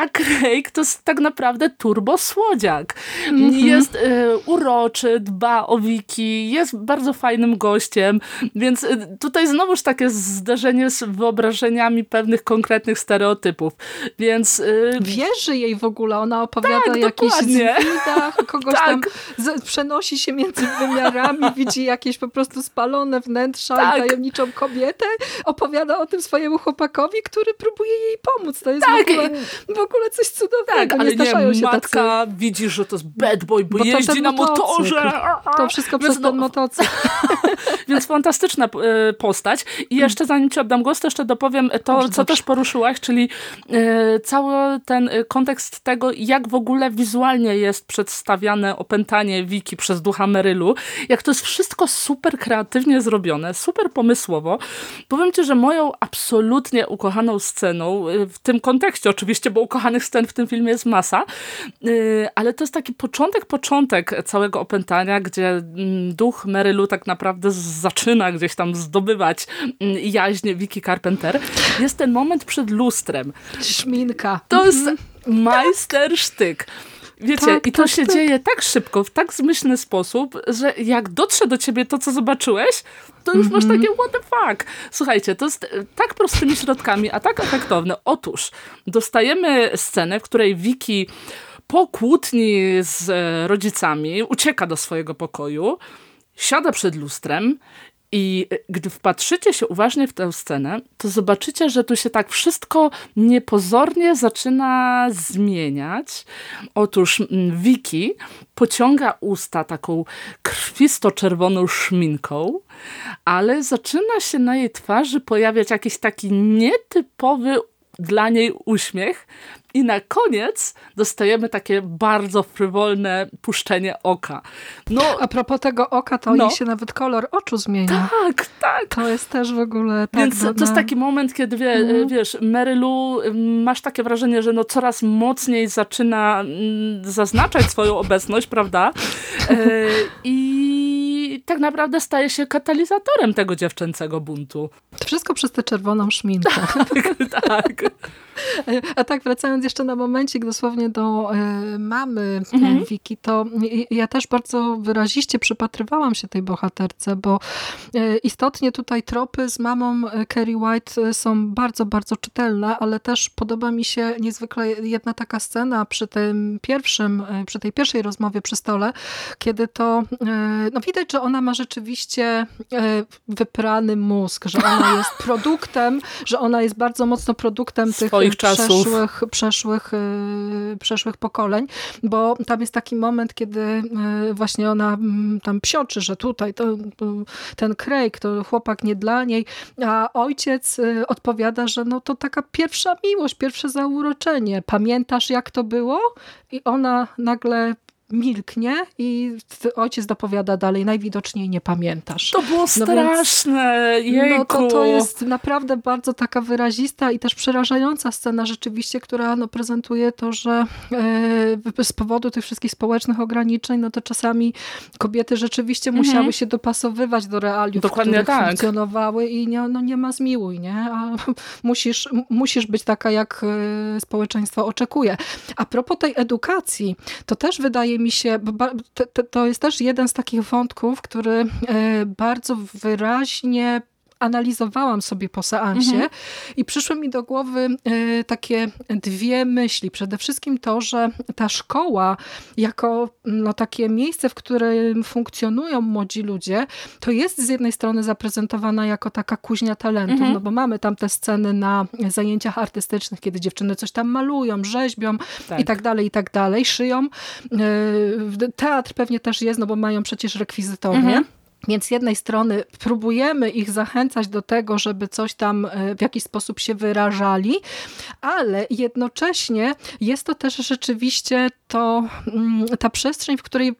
A Craig to jest tak naprawdę turbo słodziak. Mm -hmm. Jest y, uroczy, dba o Wiki, jest bardzo fajnym gościem, więc y, tutaj znowuż takie zderzenie z wyobrażeniami pewnych konkretnych stereotypów, więc... Y, Wierzy jej w ogóle, ona opowiada tak, o jakichś zwidach, kogoś tak. tam z, przenosi się między wymiarami, *laughs* widzi jakieś po prostu spalone wnętrza tak. i tajemniczą kobietę, opowiada o tym swojemu chłopakowi, który próbuje jej pomóc. To jest tak. w ogóle, w ogóle coś cudownego. Tak, ale nie, nie się matka tacy... widzi, że to jest bad boy, bo, bo jeździ na motorze. To wszystko przez ten no, motocykl. *laughs* *laughs* Więc fantastyczna e, postać. I jeszcze zanim ci oddam głos, to jeszcze dopowiem to, dobrze, co dobrze. też poruszyłaś, czyli e, cały ten e, kontekst tego, jak w ogóle wizualnie jest przedstawiane opętanie Wiki przez ducha Merylu. Jak to jest wszystko super kreatywnie zrobione, super pomysłowo. Powiem ci, że moją absolutnie ukochaną sceną, w tym kontekście oczywiście, bo ukochaną ukochanych scen w tym filmie jest masa, y, ale to jest taki początek, początek całego opętania, gdzie mm, duch Marylu tak naprawdę zaczyna gdzieś tam zdobywać mm, jaźnie Vicky Carpenter. Jest ten moment przed lustrem. Szminka. To jest mhm. majstersztyk. Wiecie, tak, i to tak, się tak. dzieje tak szybko, w tak zmyślny sposób, że jak dotrze do ciebie to, co zobaczyłeś, to już mm -hmm. masz mhm. takie what the fuck. Słuchajcie, to jest e, tak prostymi środkami, a tak efektowne. Otóż dostajemy scenę, w której Wiki po kłótni z e, rodzicami ucieka do swojego pokoju, siada przed lustrem i gdy wpatrzycie się uważnie w tę scenę, to zobaczycie, że tu się tak wszystko niepozornie zaczyna zmieniać. Otóż Wiki pociąga usta taką krwisto-czerwoną szminką, ale zaczyna się na jej twarzy pojawiać jakiś taki nietypowy dla niej uśmiech, i na koniec dostajemy takie bardzo frywolne puszczenie oka. No, A propos tego oka, to no. jej się nawet kolor oczu zmienia. Tak, tak. To jest też w ogóle tak Więc to jest taki moment, kiedy wie, mhm. wiesz, Marylu, masz takie wrażenie, że no coraz mocniej zaczyna mm, zaznaczać swoją obecność, prawda? E, I tak naprawdę staje się katalizatorem tego dziewczęcego buntu. To wszystko przez tę czerwoną szminkę. tak, *laughs* tak. *laughs* A tak wracając jeszcze na momencik dosłownie do e, mamy mhm. Wiki, to ja też bardzo wyraziście przypatrywałam się tej bohaterce, bo e, istotnie tutaj tropy z mamą e, Kerry White są bardzo, bardzo czytelne, ale też podoba mi się niezwykle jedna taka scena przy tym pierwszym, przy tej pierwszej rozmowie przy stole, kiedy to no widać, że ona ona ma rzeczywiście e, wyprany mózg, że ona *laughs* jest produktem, że ona jest bardzo mocno produktem tych Swoich przeszłych, przeszłych, e, przeszłych pokoleń, bo tam jest taki moment, kiedy e, właśnie ona mm, tam psioczy, że tutaj to, ten Craig, to chłopak nie dla niej, a ojciec odpowiada, że no to taka pierwsza miłość, pierwsze zauroczenie. Pamiętasz jak to było? I ona nagle milknie i ojciec dopowiada dalej, najwidoczniej nie pamiętasz. To było straszne, no więc, No to, to jest naprawdę bardzo taka wyrazista i też przerażająca scena rzeczywiście, która no, prezentuje to, że e, z powodu tych wszystkich społecznych ograniczeń, no to czasami kobiety rzeczywiście mhm. musiały się dopasowywać do realiów, Dokładnie w których tak. funkcjonowały i nie, no, nie ma zmiłuj, nie? A *laughs* musisz, musisz być taka, jak e, społeczeństwo oczekuje. A propos tej edukacji, to też wydaje mi się, to jest też jeden z takich wątków, który e, bardzo wyraźnie analizowałam sobie po seansie mhm. i przyszły mi do głowy y, takie dwie myśli. Przede wszystkim to, że ta szkoła jako no, takie miejsce, w którym funkcjonują młodzi ludzie, to jest z jednej strony zaprezentowana jako taka kuźnia talentów, mhm. no bo mamy tam te sceny na zajęciach artystycznych, kiedy dziewczyny coś tam malują, rzeźbią tak. i tak dalej, i tak dalej, szyją. Y, teatr pewnie też jest, no bo mają przecież rekwizytorię. Mhm. Więc z jednej strony próbujemy ich zachęcać do tego, żeby coś tam e, w jakiś sposób się wyrażali, ale jednocześnie jest to też rzeczywiście to, mm, ta przestrzeń, w której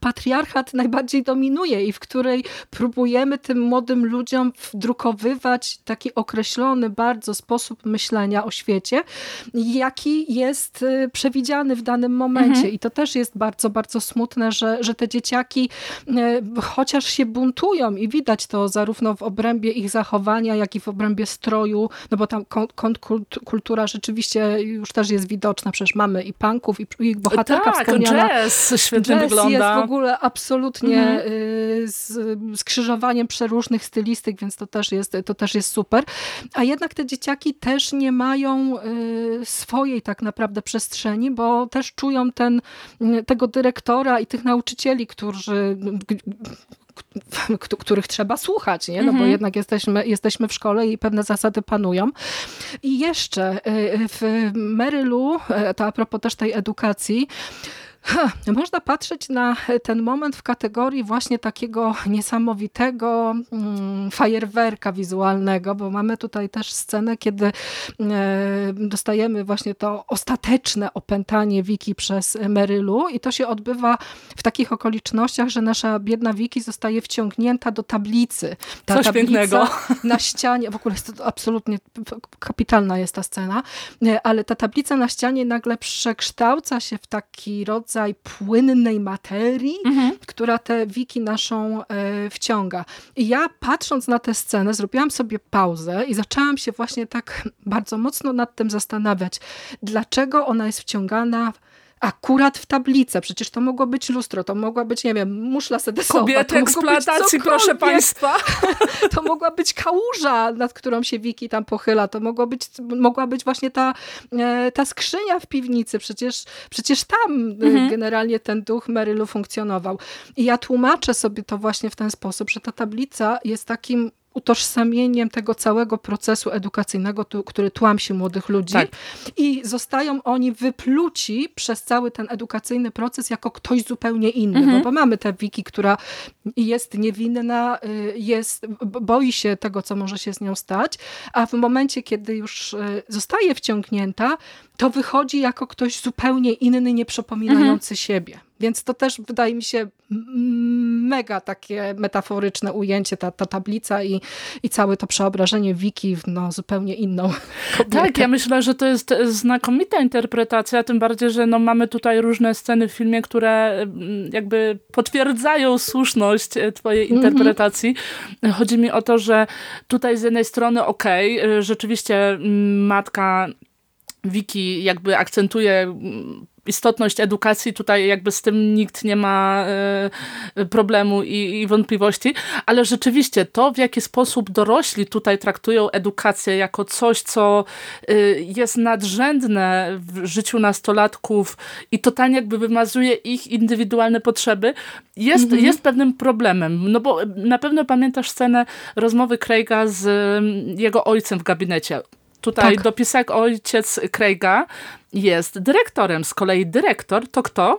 patriarchat najbardziej dominuje i w której próbujemy tym młodym ludziom wdrukowywać taki określony bardzo sposób myślenia o świecie, jaki jest y, przewidziany w danym momencie. Mhm. I to też jest bardzo, bardzo smutne, że, że te dzieciaki y, chociaż się buntują i widać to zarówno w obrębie ich zachowania, jak i w obrębie stroju, no bo tam kontrkultura rzeczywiście już też jest widoczna, przecież mamy i punków, i, i bohaterka tak, wspomniana. jazz świetnie jazz wygląda w ogóle absolutnie mhm. Y, z skrzyżowaniem przeróżnych stylistyk, więc to też, jest, to też jest super. A jednak te dzieciaki też nie mają y, swojej tak naprawdę przestrzeni, bo też czują ten, y, tego dyrektora i tych nauczycieli, którzy których trzeba słuchać, nie? No bo mhm. jednak jesteśmy, jesteśmy w szkole i pewne zasady panują. I jeszcze w Marylu, to a propos też tej edukacji, można patrzeć na ten moment w kategorii właśnie takiego niesamowitego mm, fajerwerka wizualnego, bo mamy tutaj też scenę, kiedy e, dostajemy właśnie to ostateczne opętanie Wiki przez Merylu i to się odbywa w takich okolicznościach, że nasza biedna Wiki zostaje wciągnięta do tablicy. Ta Coś pięknego. Na ścianie, w ogóle jest to absolutnie kapitalna jest ta scena, e, ale ta tablica na ścianie nagle przekształca się w taki rodzaj rodzaj płynnej materii, mhm. która tę wiki naszą e, wciąga. I ja patrząc na tę scenę, zrobiłam sobie pauzę i zaczęłam się właśnie tak bardzo mocno nad tym zastanawiać, dlaczego ona jest wciągana akurat w tablicę. Przecież to mogło być lustro, to mogła być, nie wiem, muszla sedesowa. Kobiety eksploatacji, proszę państwa. *laughs* to mogła być kałuża, nad którą się Wiki tam pochyla. To mogło być, mogła być właśnie ta, e, ta skrzynia w piwnicy. Przecież, przecież tam e, mhm. generalnie ten duch Merylu funkcjonował. I ja tłumaczę sobie to właśnie w ten sposób, że ta tablica jest takim utożsamieniem tego całego procesu edukacyjnego, który tłamsi młodych ludzi tak. i zostają oni wypluci przez cały ten edukacyjny proces jako ktoś zupełnie inny, mhm. no bo mamy tę Wiki, która jest niewinna, y, jest, boi się tego, co może się z nią stać, a w momencie, kiedy już y, zostaje wciągnięta, to wychodzi jako ktoś zupełnie inny, nie przypominający mhm. siebie. Więc to też wydaje mi się mega takie metaforyczne ujęcie, ta, ta tablica i, i całe to przeobrażenie Wiki w no, zupełnie inną *laughs* kobietę. Tak, ja myślę, że to jest znakomita interpretacja, tym bardziej, że no, mamy tutaj różne sceny w filmie, które mm, jakby potwierdzają słuszność e, twojej mhm. interpretacji. Mm -hmm. Chodzi mi o to, że tutaj z jednej strony okej, okay, rzeczywiście mm, matka Wiki jakby akcentuje istotność edukacji, tutaj jakby z tym nikt nie ma problemu i, i wątpliwości, ale rzeczywiście to, w jaki sposób dorośli tutaj traktują edukację jako coś, co jest nadrzędne w życiu nastolatków i totalnie jakby wymazuje ich indywidualne potrzeby, jest, mhm. jest pewnym problemem. No bo na pewno pamiętasz scenę rozmowy Craiga z mm, jego ojcem w gabinecie. Tutaj tak. dopisek ojciec Craiga jest dyrektorem. Z kolei dyrektor to kto?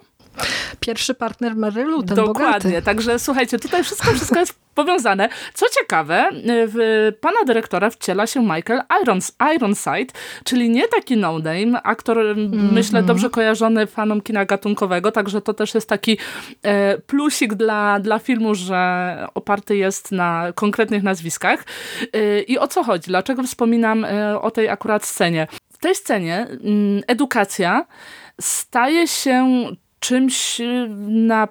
Pierwszy partner Marylu, ten Dokładnie, bogaty. także słuchajcie, tutaj wszystko, wszystko jest powiązane. Co ciekawe, w pana dyrektora wciela się Michael Irons, Ironside, czyli nie taki no-name, aktor, mm -hmm. myślę, dobrze kojarzony fanom kina gatunkowego, także to też jest taki e, plusik dla, dla filmu, że oparty jest na konkretnych nazwiskach. E, I o co chodzi? Dlaczego wspominam e, o tej akurat scenie? W tej scenie edukacja staje się czymś y, na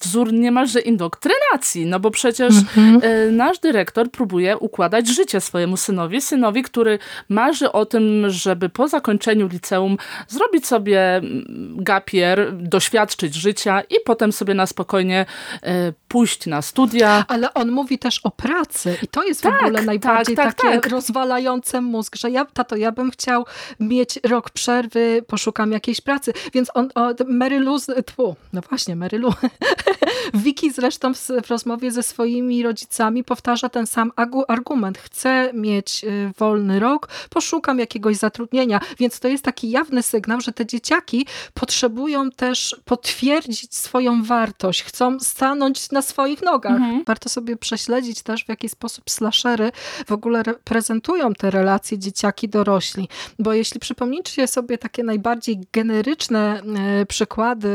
wzór niemalże indoktrynacji, no bo przecież mhm. E, nasz dyrektor próbuje układać życie swojemu synowi, synowi, który marzy o tym, żeby po zakończeniu liceum zrobić sobie mm, gapier, doświadczyć życia i potem sobie na spokojnie e, pójść na studia. Ale on mówi też o pracy i to jest tak, w ogóle najbardziej tak, tak, takie tak. rozwalające mózg, że ja, tato, ja bym chciał mieć rok przerwy, poszukam jakiejś pracy, więc on, o, Mary Lou, tfu, no właśnie, Mary Lou *laughs* Wiki zresztą w rozmowie ze swoimi rodzicami powtarza ten sam argument. Chcę mieć y, wolny rok, poszukam jakiegoś zatrudnienia, więc to jest taki jawny sygnał, że te dzieciaki potrzebują też potwierdzić swoją wartość, chcą stanąć na swoich nogach. Mhm. Warto sobie prześledzić też, w jaki sposób slashery w ogóle prezentują te relacje dzieciaki-dorośli, bo jeśli przypomnicie sobie takie najbardziej generyczne y, przykłady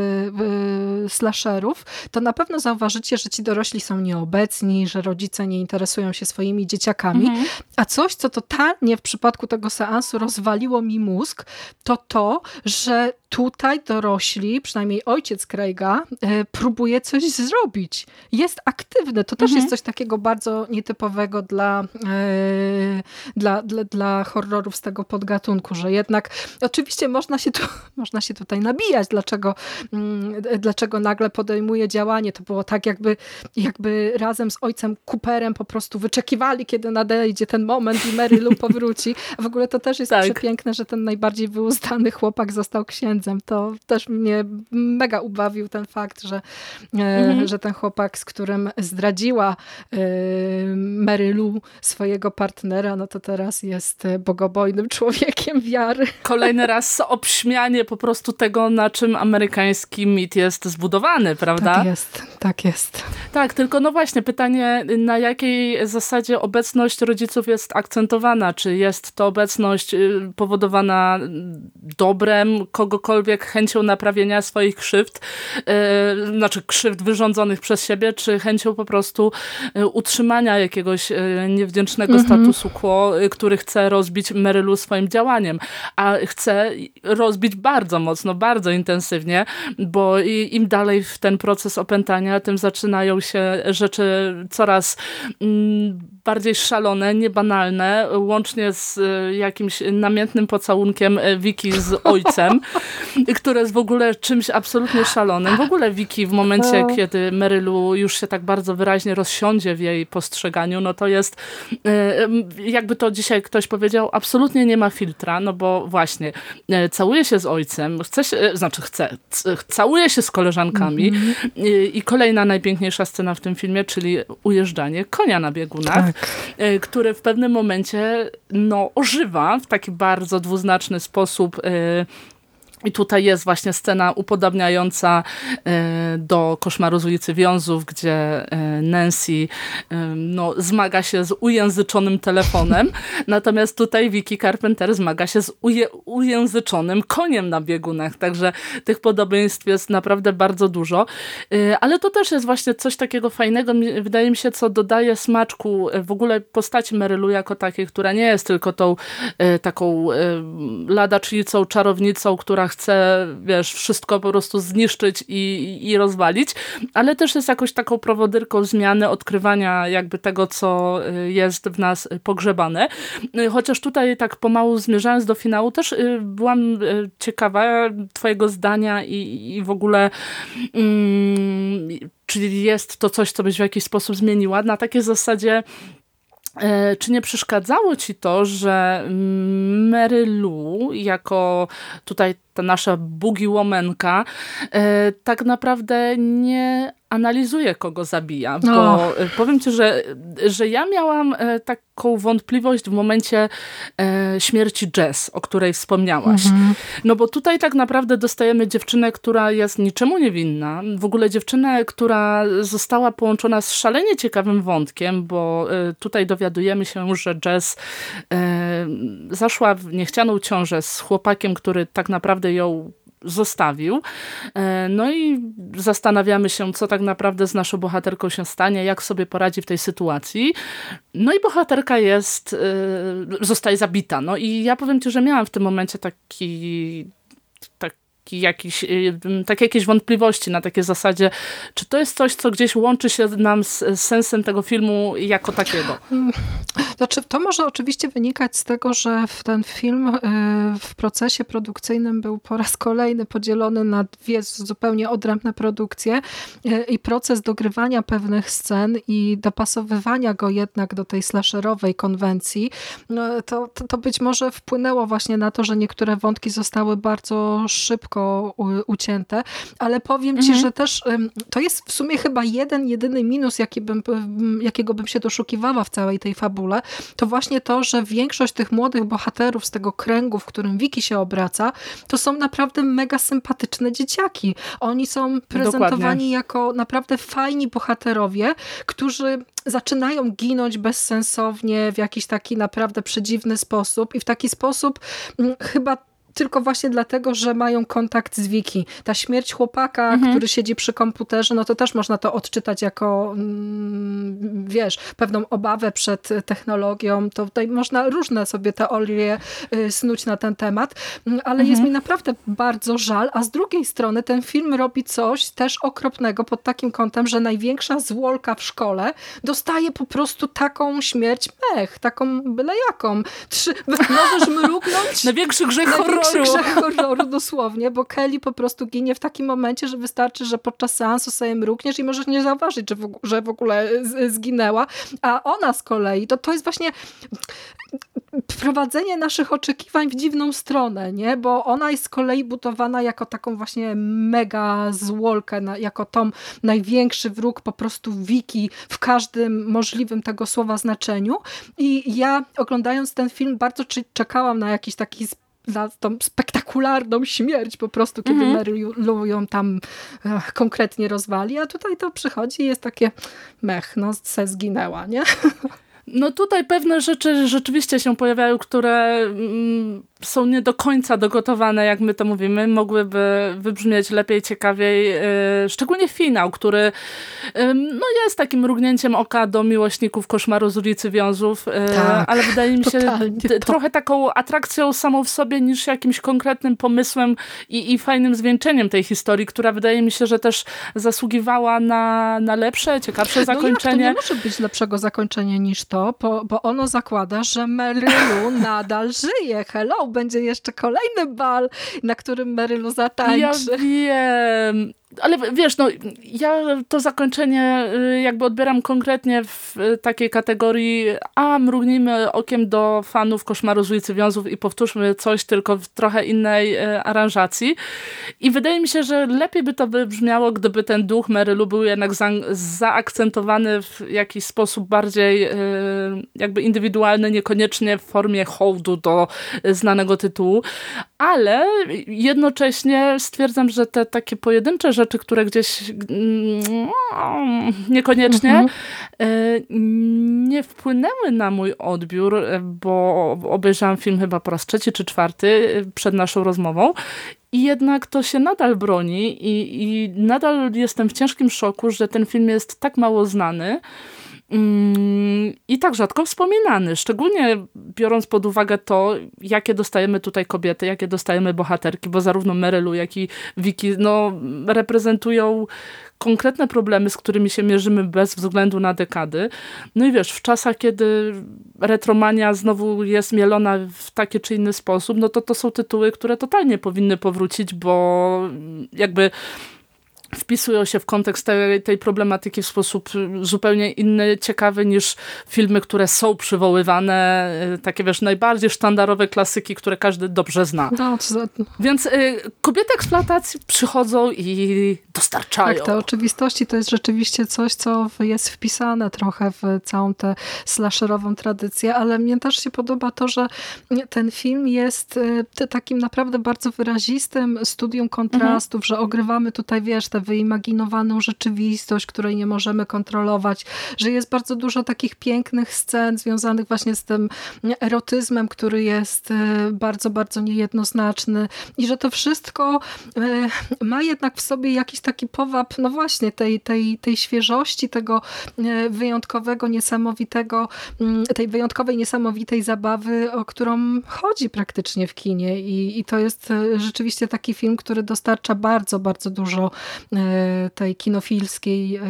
slasherów, to na pewno zauważycie, że ci dorośli są nieobecni, że rodzice nie interesują się swoimi dzieciakami. Mhm. A coś, co totalnie w przypadku tego seansu rozwaliło mi mózg, to to, że tutaj dorośli, przynajmniej ojciec Craiga, e, próbuje coś zrobić. Jest aktywny. To też mhm. jest coś takiego bardzo nietypowego dla, e, dla, dla, dla horrorów z tego podgatunku, że jednak oczywiście można się, tu, *laughs* można się tutaj nabijać, dlaczego, mm, dlaczego nagle podejmuje działanie. To było tak, jakby, jakby razem z ojcem Cooperem po prostu wyczekiwali, kiedy nadejdzie ten moment i Mary Lou powróci. W ogóle to też jest tak. przepiękne, że ten najbardziej wyuzdany chłopak został księdzem to też mnie mega ubawił ten fakt, że, e, mhm. że ten chłopak, z którym zdradziła e, Mary Lou swojego partnera, no to teraz jest bogobojnym człowiekiem wiary. Kolejny raz obśmianie po prostu tego, na czym amerykański mit jest zbudowany, prawda? Tak jest, tak jest. Tak, tylko no właśnie pytanie, na jakiej zasadzie obecność rodziców jest akcentowana? Czy jest to obecność y, powodowana dobrem kogokolwiek, jakąkolwiek chęcią naprawienia swoich krzywd, yy, znaczy krzywd wyrządzonych przez siebie, czy chęcią po prostu yy, utrzymania jakiegoś yy, niewdzięcznego mhm. statusu quo, który chce rozbić Merylu swoim działaniem, a chce rozbić bardzo mocno, bardzo intensywnie, bo im dalej w ten proces opętania, tym zaczynają się rzeczy coraz mm, bardziej szalone, niebanalne, łącznie z jakimś namiętnym pocałunkiem Wiki z ojcem, *laughs* które jest w ogóle czymś absolutnie szalonym. W ogóle Wiki w momencie, no. kiedy Merylu już się tak bardzo wyraźnie rozsiądzie w jej postrzeganiu, no to jest, e, jakby to dzisiaj ktoś powiedział, absolutnie nie ma filtra, no bo właśnie e, całuje się z ojcem, chce się, znaczy chce, całuje się z koleżankami mm -hmm. i kolejna najpiękniejsza scena w tym filmie, czyli ujeżdżanie konia na biegunach, tak. który w pewnym momencie no, ożywa w taki bardzo dwuznaczny sposób i tutaj jest właśnie scena upodabniająca e, do Koszmaru z ulicy Wiązów, gdzie e, Nancy e, no, zmaga się z ujęzyczonym telefonem, *laughs* natomiast tutaj Vicky Carpenter zmaga się z uje, ujęzyczonym koniem na biegunach, także tych podobieństw jest naprawdę bardzo dużo, ale to też jest właśnie coś takiego fajnego, wydaje mi się, co dodaje smaczku w ogóle postaci Merylu jako takiej, która nie jest tylko tą taką ladacznicą, czarownicą, która chce, wiesz, wszystko po prostu zniszczyć i, i rozwalić, ale też jest jakoś taką prowodyrką zmiany, odkrywania jakby tego, co y, jest w nas pogrzebane. Y, chociaż tutaj tak pomału zmierzając do finału, też byłam ciekawa twojego zdania i, i w ogóle mm, czyli jest to coś, co byś w jakiś sposób zmieniła, na takiej zasadzie E, czy nie przeszkadzało ci to, że Mary Lou, jako tutaj ta nasza bugi łomenka, e, tak naprawdę nie analizuje, kogo zabija. Bo no. powiem ci, że, że ja miałam e, taką wątpliwość w momencie e, śmierci Jess, o której wspomniałaś. Mhm. No bo tutaj tak naprawdę dostajemy dziewczynę, która jest niczemu niewinna. W ogóle dziewczynę, która została połączona z szalenie ciekawym wątkiem, bo tutaj dowiadujemy się, że Jess zaszła w niechcianą ciążę z chłopakiem, który tak naprawdę ją zostawił. E, no i zastanawiamy się, co tak naprawdę z naszą bohaterką się stanie, jak sobie poradzi w tej sytuacji. No i bohaterka jest, e, zostaje zabita. No i ja powiem ci, że miałam w tym momencie taki tak, jakiś, y, tak jakieś wątpliwości na takiej zasadzie, czy to jest coś, co gdzieś łączy się nam z, sensem tego filmu jako takiego? *laughs* Znaczy, to może oczywiście wynikać z tego, że ten film y, w procesie produkcyjnym był po raz kolejny podzielony na dwie zupełnie odrębne produkcje y, i proces dogrywania pewnych scen i dopasowywania go jednak do tej slasherowej konwencji, no, to, to być może wpłynęło właśnie na to, że niektóre wątki zostały bardzo szybko ucięte, ale powiem ci, mhm. że też to jest w sumie chyba jeden, jedyny minus, jaki bym, jakiego bym się doszukiwała w całej tej fabule, to właśnie to, że większość tych młodych bohaterów z tego kręgu, w którym Wiki się obraca, to są naprawdę mega sympatyczne dzieciaki. Oni są prezentowani Dokładnie. jako naprawdę fajni bohaterowie, którzy zaczynają ginąć bezsensownie w jakiś taki naprawdę przedziwny sposób i w taki sposób chyba tylko właśnie dlatego, że mają kontakt z Wiki. Ta śmierć chłopaka, mhm. który siedzi przy komputerze, no to też można to odczytać jako, mm, wiesz, pewną obawę przed technologią. To tutaj można różne sobie teorie y, snuć na ten temat, mm, ale mhm. jest mi naprawdę bardzo żal, a z drugiej strony ten film robi coś też okropnego pod takim kątem, że największa złolka w szkole dostaje po prostu taką śmierć mech, taką byle jaką. Trzy, możesz mrugnąć. *laughs* Największy grzech horroru horroru. *laughs* horroru dosłownie, bo Kelly po prostu ginie w takim momencie, że wystarczy, że podczas seansu sobie mrukniesz i możesz nie zauważyć, że w, że w ogóle zginęła. A ona z kolei, to, to jest właśnie wprowadzenie naszych oczekiwań w dziwną stronę, nie? Bo ona jest z kolei budowana jako taką właśnie mega złolkę, jako tą największy wróg po prostu wiki w każdym możliwym tego słowa znaczeniu. I ja oglądając ten film bardzo czekałam na jakiś taki za tą spektakularną śmierć po prostu, kiedy mhm. Mary Lou ją tam ach, konkretnie rozwali, a tutaj to przychodzi i jest takie mech, no se zginęła, nie? *laughs* No tutaj pewne rzeczy rzeczywiście się pojawiają, które mm, są nie do końca dogotowane, jak my to mówimy, mogłyby wybrzmieć lepiej, ciekawiej, yy, szczególnie finał, który no jest takim mrugnięciem oka do miłośników koszmaru z ulicy Wiązów, yy, tak, ale wydaje mi się trochę taką atrakcją samą w sobie niż jakimś konkretnym pomysłem i, i fajnym zwieńczeniem tej historii, która wydaje mi się, że też zasługiwała na, na lepsze, ciekawsze zakończenie. No jak, to nie może być lepszego zakończenia niż to, bo, bo ono zakłada, że Merylu *laughs* nadal żyje. Hello, będzie jeszcze kolejny bal, na którym Merylu zatańczy. Ja wiem ale wiesz, no ja to zakończenie y, jakby odbieram konkretnie w takiej kategorii a mrugnijmy okiem do fanów Koszmaru z ulicy Wiązów i powtórzmy coś tylko w trochę innej y, aranżacji. I wydaje mi się, że lepiej by to brzmiało, gdyby ten duch Merylu był jednak za zaakcentowany w jakiś sposób bardziej y, jakby indywidualny, niekoniecznie w formie hołdu do znanego tytułu, ale jednocześnie stwierdzam, że te takie pojedyncze rzeczy, które gdzieś mm, niekoniecznie mhm. e, nie wpłynęły na mój odbiór, bo obejrzałam film chyba po raz trzeci czy czwarty przed naszą rozmową i jednak to się nadal broni i, i nadal jestem w ciężkim szoku, że ten film jest tak mało znany, i tak rzadko wspominany, szczególnie biorąc pod uwagę to, jakie dostajemy tutaj kobiety, jakie dostajemy bohaterki, bo zarówno Merylu, jak i Vicky no, reprezentują konkretne problemy, z którymi się mierzymy bez względu na dekady. No i wiesz, w czasach, kiedy retromania znowu jest mielona w taki czy inny sposób, no to to są tytuły, które totalnie powinny powrócić, bo jakby wpisują się w kontekst tej, tej, problematyki w sposób zupełnie inny, ciekawy niż filmy, które są przywoływane, y, takie wiesz, najbardziej sztandarowe klasyki, które każdy dobrze zna. No. Więc y, kobiety eksploatacji przychodzą i dostarczają. Tak, te oczywistości to jest rzeczywiście coś, co jest wpisane trochę w całą tę slasherową tradycję, ale mnie też się podoba to, że ten film jest y, takim naprawdę bardzo wyrazistym studium kontrastów, mhm. że ogrywamy tutaj, wiesz, te wyimaginowaną rzeczywistość, której nie możemy kontrolować, że jest bardzo dużo takich pięknych scen związanych właśnie z tym erotyzmem, który jest e, bardzo, bardzo niejednoznaczny i że to wszystko e, ma jednak w sobie jakiś taki powab, no właśnie, tej, tej, tej świeżości, tego e, wyjątkowego, niesamowitego, mm, tej wyjątkowej, niesamowitej zabawy, o którą chodzi praktycznie w kinie i, i to jest rzeczywiście taki film, który dostarcza bardzo, bardzo dużo tej kinofilskiej e,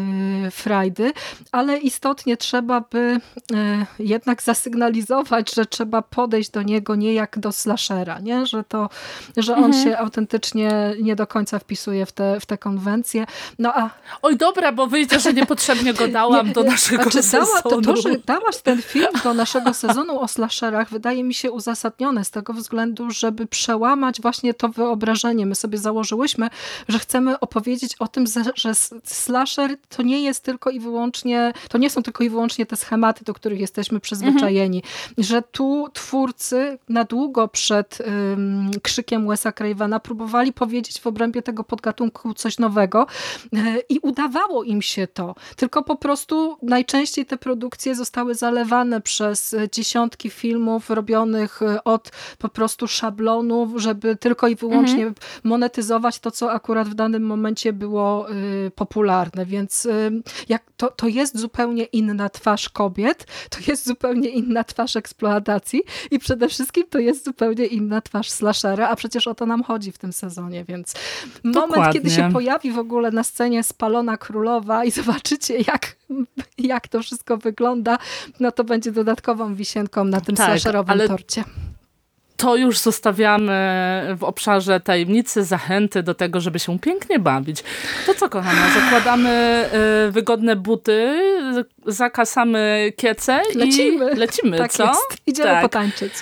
frajdy, ale istotnie trzeba by e, jednak zasygnalizować, że trzeba podejść do niego nie jak do slashera, nie? Że, to, że on mhm. się autentycznie nie do końca wpisuje w te, w te konwencje. No a... Oj dobra, bo wyjdzie, że niepotrzebnie go dałam *laughs* nie, do naszego znaczy, sezonu. Dała, to, to, że dałaś ten film do naszego sezonu o slasherach wydaje mi się uzasadnione z tego względu, żeby przełamać właśnie to wyobrażenie. My sobie założyłyśmy, że chcemy opowiedzieć o tym, że slasher to nie jest tylko i wyłącznie, to nie są tylko i wyłącznie te schematy, do których jesteśmy przyzwyczajeni. Mhm. Że tu twórcy na długo przed um, krzykiem Wesa Cravena próbowali powiedzieć w obrębie tego podgatunku coś nowego e, i udawało im się to. Tylko po prostu najczęściej te produkcje zostały zalewane przez dziesiątki filmów robionych e, od po prostu szablonów, żeby tylko i wyłącznie mhm. monetyzować to, co akurat w danym momencie było Y, popularne, więc y, jak to, to jest zupełnie inna twarz kobiet, to jest zupełnie inna twarz eksploatacji i przede wszystkim to jest zupełnie inna twarz slashera, a przecież o to nam chodzi w tym sezonie, więc Dokładnie. moment, kiedy się pojawi w ogóle na scenie spalona królowa i *laughs* zobaczycie jak, jak to wszystko wygląda, no to będzie dodatkową wisienką na tym tak, slasherowym torcie to już zostawiamy w obszarze tajemnicy, zachęty do tego, żeby się pięknie bawić. To co, kochana, zakładamy y, wygodne buty, zakasamy kiece lecimy. i lecimy, tak co? Jest. Idziemy tak. potańczyć.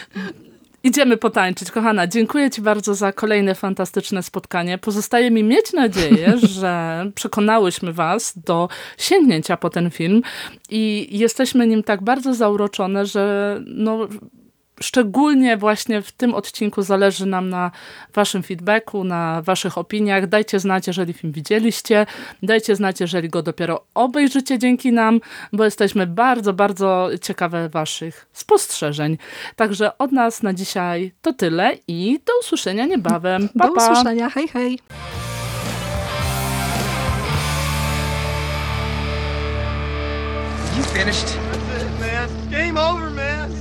Idziemy potańczyć. Kochana, dziękuję Ci bardzo za kolejne fantastyczne spotkanie. Pozostaje mi mieć nadzieję, *laughs* że przekonałyśmy Was do sięgnięcia po ten film i jesteśmy nim tak bardzo zauroczone, że no, szczególnie właśnie w tym odcinku zależy nam na waszym feedbacku, na waszych opiniach. Dajcie znać, jeżeli film widzieliście. Dajcie znać, jeżeli go dopiero obejrzycie dzięki nam, bo jesteśmy bardzo, bardzo ciekawe waszych spostrzeżeń. Także od nas na dzisiaj to tyle i do usłyszenia niebawem. Pa, do usłyszenia. Hej, hej. You finished? That's it, man. Game over, man.